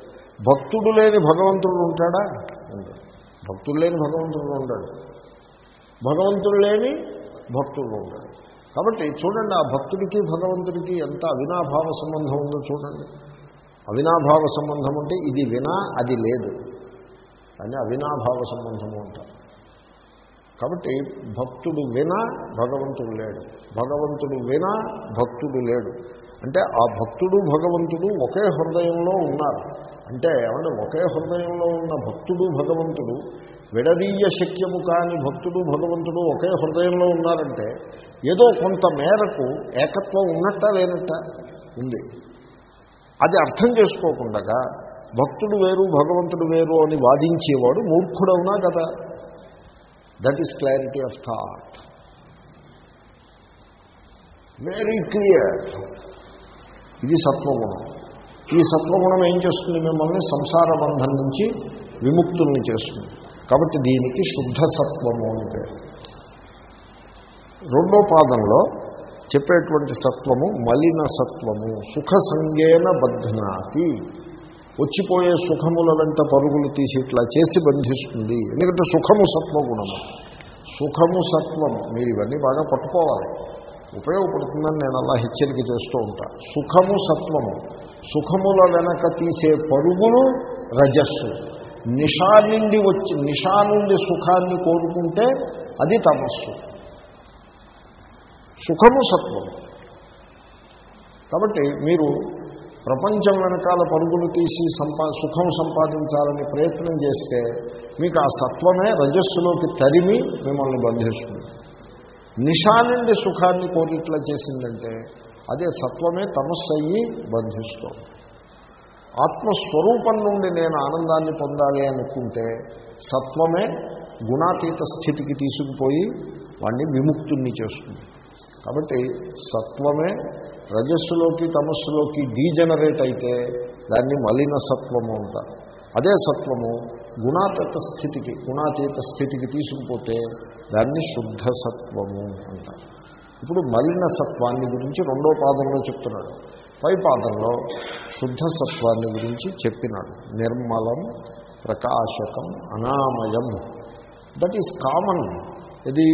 భక్తుడు లేని భగవంతుడు ఉంటాడా? భక్తుడు లేని భగవంతుడు ఉండడు. భగవంతుడు లేని భక్తుడు ఉండడు. కాబట్టి చూడండి ఆ భక్తుడికి భగవంతుడికి ఎంత అవినాభావ సంబంధం ఉందో చూడండి. అవినాభావ సంబంధం అంటే ఇది వినా అది లేదు. అని అవినాభావ సంబంధము అంటారు. కాబట్టి భక్తుడు వినా భగవంతుడు లేడు. భగవంతుడు వినా భక్తుడు లేడు. అంటే ఆ భక్తుడు భగవంతుడు ఒకే హృదయంలో ఉన్నారు. అంటే ఏమంటే ఒకే హృదయంలో ఉన్న భక్తుడు భగవంతుడు విడదీయ శక్యము కాని భక్తుడు భగవంతుడు ఒకే హృదయంలో ఉన్నారంటే ఏదో కొంత మేరకు ఏకత్వం ఉన్నట్ట లేనట్ట ఉంది. అది అర్థం చేసుకోకుండా భక్తుడు వేరు భగవంతుడు వేరు అని వాదించేవాడు మూర్ఖుడవునా కదా? That is clarity of thought very clear ఇది సత్వగుణం. ఈ సత్వగుణం ఏం చేస్తుంది? మిమ్మల్ని సంసార బంధం నుంచి విముక్తుల్ని చేస్తుంది. కాబట్టి దీనికి శుద్ధ సత్వము అని పేరు. రెండో పాదంలో చెప్పేటువంటి సత్వము మలిన సత్వము సుఖ సంగేన బధ్నాతి. వచ్చిపోయే సుఖముల వెంట పరుగులు తీసి ఇట్లా చేసి బంధిస్తుంది. ఎందుకంటే సుఖము సత్వగుణము. సుఖము సత్వము. మీరు ఇవన్నీ బాగా పట్టుకోవాలి. ఉపయోగపడుతుందని నేను అలా హెచ్చరిక చేస్తూ ఉంటా. సుఖము సత్వము. సుఖముల వెనక తీసే పరుగులు రజస్సు. నిషా నుండి వచ్చి నిషా నుండి సుఖాన్ని కోరుకుంటే అది తమస్సు. సుఖము సత్వము. కాబట్టి మీరు ప్రపంచం వెనకాల పరుగులు తీసి సంపా సుఖం సంపాదించాలని ప్రయత్నం చేస్తే మీకు ఆ సత్వమే రజస్సులోకి తరిమి మిమ్మల్ని బంధిస్తుంది. నిషా నుండి సుఖాన్ని కోరిట్లా చేసిందంటే అదే సత్వమే తమస్సు అయ్యి బంధిస్తుంది ఆత్మస్వరూపం నుండి నేను ఆనందాన్ని పొందాలి అనుకుంటే సత్వమే గుణాతీత స్థితికి తీసుకుపోయి వాడిని విముక్తుణ్ణి చేస్తుంది. కాబట్టి సత్వమే రజస్సులోకి తమస్సులోకి డీజనరేట్ అయితే దాన్ని మలిన సత్వము అంటారు. అదే సత్వము గుణాతీత స్థితికి గుణాతీత స్థితికి తీసుకుపోతే దాన్ని శుద్ధ సత్వము అంటారు. ఇప్పుడు మలిన సత్వాన్ని గురించి రెండో పాదంలో చెప్తున్నాడు. పై పాదంలో శుద్ధ సత్వాన్ని గురించి చెప్పినాడు. నిర్మలం ప్రకాశకం అనామయం. దట్ ఈస్ కామన్ ఇది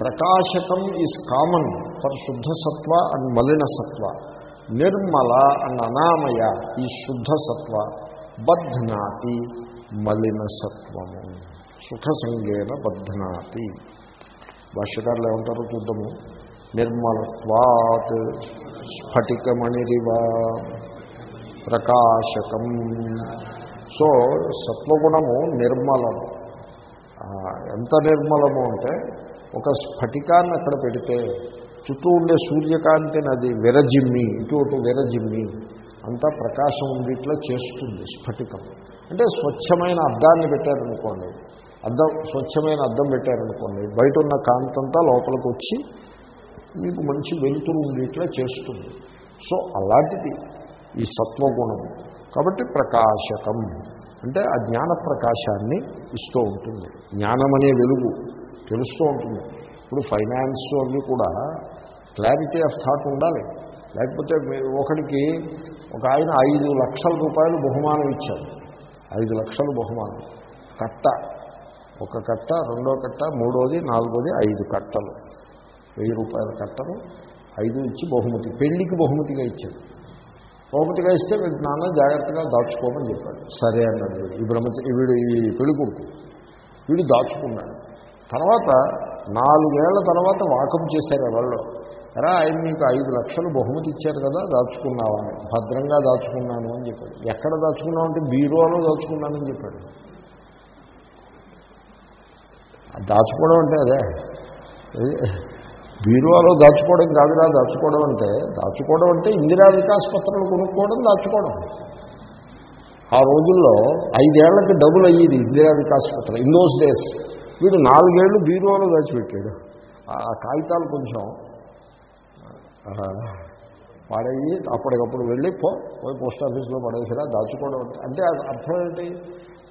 ప్రకాశకం ఈజ్ కామన్ ఫర్ శుద్ధ సత్వ అండ్ మలిన సత్వ నిర్మల అండ్ అనామయ ఈ శుద్ధ సత్వ బధ్నాతి మలిన సత్వము సుఖ సంగేన బధ్నాతి భాష్యకారులు ఏమంటారో చూద్దాము. నిర్మలత్వాత్ స్ఫటికమణిరివ ప్రకాశకం. సో సత్వగుణము నిర్మలము ఎంత నిర్మలము అంటే ఒక స్ఫటికాన్ని అక్కడ పెడితే చుట్టూ ఉండే సూర్యకాంతిని అది విరజిమ్మి ఇటు అటు విరజిమ్మి అంతా ప్రకాశం ఉండేట్లా చేస్తుంది స్ఫటికం. అంటే స్వచ్ఛమైన అద్దాన్ని పెట్టారనుకోండి. అద్దం స్వచ్ఛమైన అద్దం పెట్టారనుకోండి. బయట ఉన్న కాంతంతా లోపలికి వచ్చి మీకు మంచి వెలుతురు ఉండేట్లా చేస్తుంది. సో అలాంటిది ఈ సత్వగుణం. కాబట్టి ప్రకాశకం. అంటే ఆ జ్ఞాన ప్రకాశాన్ని ఇస్తూ ఉంటుంది. జ్ఞానం అనే వెలుగు తెలుస్తూ ఉంటుంది. ఇప్పుడు ఫైనాన్స్ అవి కూడా క్లారిటీ ఆఫ్ థాట్ ఉండాలి. లేకపోతే ఒకడికి ఒక ఆయన ఐదు లక్షల రూపాయలు బహుమానం ఇచ్చారు. ఐదు లక్షలు బహుమానం. కట్ట. ఒక కట్ట రెండో కట్ట మూడోది నాలుగోది ఐదు కట్టలు. వెయ్యి రూపాయల కట్టలు ఐదు ఇచ్చి బహుమతి. పెళ్ళికి బహుమతిగా ఇచ్చాడు. బహుమతిగా ఇస్తే వీడు నాన్న జాగ్రత్తగా దాచుకోమని చెప్పాడు. సరే అన్నాడు. వీడు ఈ బ్రహ్మచ వీడు ఈ పెళ్ళి కొడుకు. వీడు దాచుకున్నాడు. తర్వాత నాలుగేళ్ళ తర్వాత వాకం చేశారు వాళ్ళు ఎరా ఆయన మీకు ఐదు లక్షలు బహుమతి ఇచ్చారు కదా దాచుకున్నావా భద్రంగా దాచుకున్నాను అని చెప్పాడు. ఎక్కడ దాచుకున్నావు అంటే బీరోలో దాచుకున్నానని చెప్పాడు. దాచుకోవడం అంటే అదే. బీరువాలో దాచుకోవడం కాదురా దాచుకోవడం అంటే దాచుకోవడం అంటే ఇందిరా వికాస్ పత్రాలు కొనుక్కోవడం దాచుకోవడం. ఆ రోజుల్లో ఐదేళ్ళకి డబుల్ అయ్యేది ఇందిరా వికాస్ పత్రం ఇన్ దోస్ డేస్ వీడు నాలుగేళ్ళు బీరువాలో దాచిపెట్టాడు. ఆ కాగితాలు కొంచెం పాడయ్యి అప్పటికప్పుడు వెళ్ళి పో పోయి పోస్ట్ ఆఫీస్లో పడేసిరా దాచుకోవడం అంటే అర్థం ఏంటి?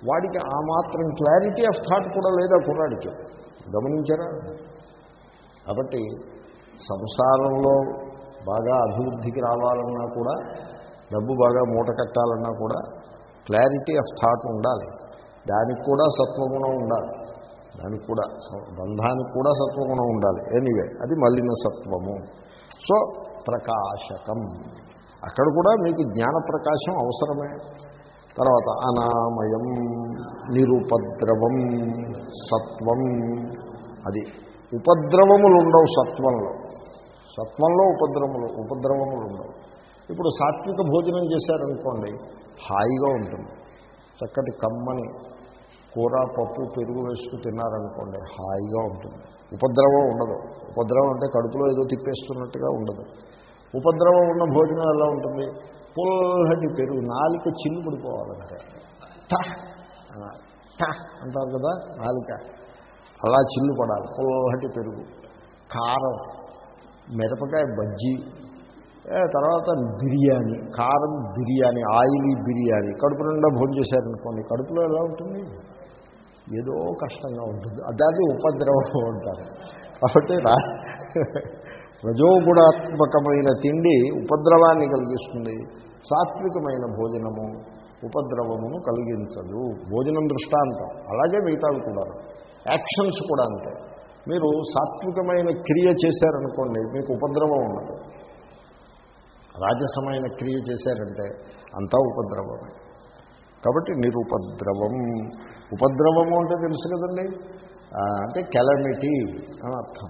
వాడికి ఆ మాత్రం క్లారిటీ ఆఫ్ థాట్ కూడా లేదా కుర్రాడికి? గమనించారా? కాబట్టి సంసారంలో బాగా అభివృద్ధికి రావాలన్నా కూడా డబ్బు బాగా మూట కట్టాలన్నా కూడా క్లారిటీ ఆఫ్ థాట్ ఉండాలి. దానికి కూడా సత్వగుణం ఉండాలి. దానికి కూడా బంధానికి కూడా సత్వగుణం ఉండాలి. ఎనీవే అది మలిన సత్వము. సో ప్రకాశకం అక్కడ కూడా మీకు జ్ఞాన ప్రకాశం అవసరమే. తర్వాత అనామయం నిరుపద్రవం సత్వం. అది ఉపద్రవములు ఉండవు సత్వంలో. సత్వంలో ఉపద్రవములు ఉపద్రవములు ఉండవు ఇప్పుడు సాత్విక భోజనం చేశారనుకోండి హాయిగా ఉంటుంది. చక్కటి కమ్మని కూర పప్పు పెరుగు వేసుకు తిన్నారనుకోండి హాయిగా ఉంటుంది. ఉపద్రవం ఉండదు. ఉపద్రవం అంటే కడుపులో ఏదో తిప్పేస్తున్నట్టుగా ఉండదు. ఉపద్రవం ఉన్న భోజనం ఎలా ఉంటుంది? పుల్లటి పెరుగు నాలిక చిల్లు పడిపోవాలంటే. టహ్ అనాలి. అంటారు కదా నాలిక. అలా చిల్లు పడాలి. పుల్లటి పెరుగు. కారం మిరపకాయ బజ్జీ తర్వాత బిర్యానీ కారం బిర్యానీ ఆయిలీ బిర్యానీ. కడుపు నిండా భోజనం చేశారనుకోండి కడుపులో ఎలా ఉంటుంది? ఏదో కష్టంగా ఉంటుంది. దాన్ని ఉపద్రవం అంటారు. కాబట్టి రా రజోగుణాత్మకమైన తిండి ఉపద్రవాన్ని కలిగిస్తుంది. సాత్వికమైన భోజనము ఉపద్రవమును కలిగించదు. భోజనం దృష్టాంతం. అలాగే మిగతావి కూడా. యాక్షన్స్ కూడా అంతే. మీరు సాత్వికమైన క్రియ చేశారనుకోండి మీకు ఉపద్రవం ఉండదు. రాజసమైన క్రియ చేశారంటే అంతా ఉపద్రవమే కాబట్టి నిరుపద్రవం. ఉపద్రవము అంటే తెలుసు కదండి? అంటే కెలమిటీ అని అర్థం.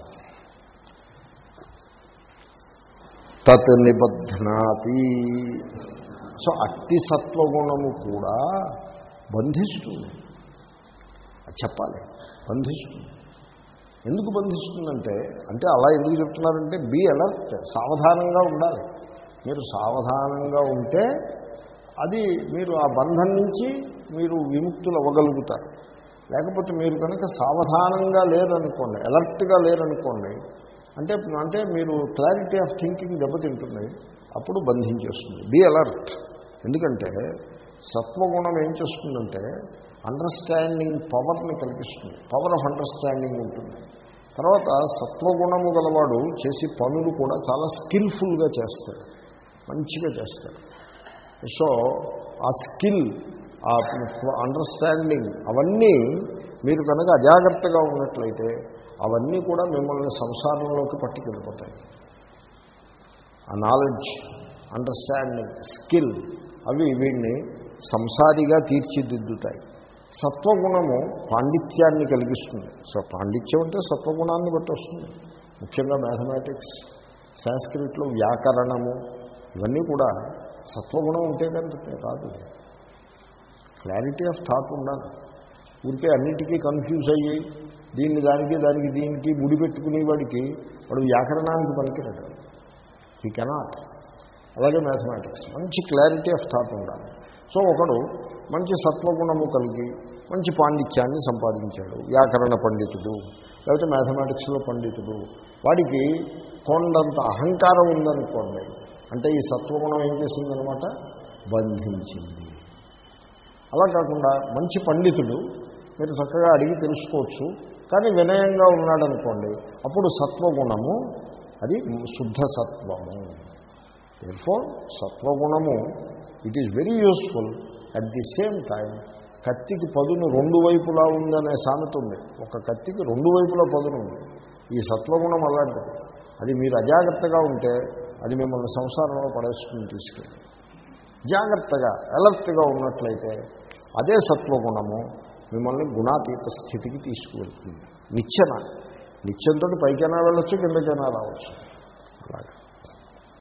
తత్ నిబధ్నాతి. సో అట్టి సత్వగుణము కూడా బంధిస్తుంది. చెప్పాలి. బంధిస్తుంది. ఎందుకు బంధిస్తుందంటే అంటే అలా ఎందుకు చెప్తున్నారంటే బీ అలర్ట్ సావధానంగా ఉండాలి. మీరు సావధానంగా ఉంటే అది మీరు ఆ బంధం నుంచి మీరు విముక్తులు అవ్వగలుగుతారు లేకపోతే మీరు కనుక సావధానంగా లేరనుకోండి అలర్ట్గా లేరనుకోండి అంటే అంటే మీరు క్లారిటీ ఆఫ్ థింకింగ్ దెబ్బతింటుంది అప్పుడు బంధించేస్తుంది. Be alert. ఎందుకంటే సత్వగుణం ఏం చేస్తుందంటే అండర్స్టాండింగ్ పవర్ని కల్పిస్తుంది పవర్ ఆఫ్ అండర్స్టాండింగ్ ఉంటుంది. తర్వాత సత్వగుణము గలవాడు చేసే పనులు కూడా చాలా స్కిల్ఫుల్గా చేస్తాడు. మంచిగా చేస్తాడు. సో ఆ స్కిల్ ఆ అండర్స్టాండింగ్ అవన్నీ మీరు కనుక అజాగ్రత్తగా ఉన్నట్లయితే అవన్నీ కూడా మిమ్మల్ని సంసారంలోకి పట్టుకెళ్ళిపోతాయి. ఆ నాలెడ్జ్ అండర్స్టాండింగ్ స్కిల్ అవి వీడిని సంసారిగా తీర్చిదిద్దుతాయి. సత్వగుణము పాండిత్యాన్ని కలిగిస్తుంది. సో పాండిత్యం అంటే సత్వగుణాన్ని బట్టి వస్తుంది. ముఖ్యంగా మ్యాథమెటిక్స్ సంస్కృతిలో వ్యాకరణము ఇవన్నీ కూడా సత్వగుణం ఉంటే కనుక కాదు. క్లారిటీ ఆఫ్ థాట్ ఉండాలి. ఉంటే అన్నిటికీ కన్ఫ్యూజ్ అయ్యి దీన్ని దానికి దానికి దీనికి ముడిపెట్టుకునేవాడికి వాడు వ్యాకరణానికి పనికిరాడు. ఈ కెనాట్ అలాగే మ్యాథమెటిక్స్ మంచి క్లారిటీ ఆఫ్ థాట్ ఉండాలి. సో ఒకడు మంచి సత్వగుణము కలిగి మంచి పాండిత్యాన్ని సంపాదించాడు. వ్యాకరణ పండితుడు లేకపోతే మ్యాథమెటిక్స్లో పండితుడు. వాడికి కొండంత అహంకారం ఉందనుకోండి అంటే ఈ సత్వగుణం ఏం చేసిందనమాట? బంధించింది. అలా కాకుండా మంచి పండితుడు మీరు చక్కగా అడిగి తెలుసుకోవచ్చు. కానీ వినయంగా ఉన్నాడనుకోండి అప్పుడు సత్వగుణము అది శుద్ధ సత్వము. ఫోర్ సత్వగుణము it is very useful at the same time కత్తికి పదును రెండు వైపులా ఉందనే సామెత ఉంది. ఒక కత్తికి రెండు వైపులా పదును ఉంది ఈ సత్వగుణం అలాంటిది. అది మీరు అజాగ్రత్తగా ఉంటే అది మిమ్మల్ని సంసారంలో పడేసుకుని తీసుకెళ్ళి. జాగ్రత్తగా అలర్ట్గా ఉన్నట్లయితే అదే సత్వగుణము మిమ్మల్ని గుణాతీత స్థితికి తీసుకువెళ్తుంది. నిచ్చెన. నిత్యంతో పైకైనా వెళ్ళొచ్చు కిందకైనా రావచ్చు. అలాగే.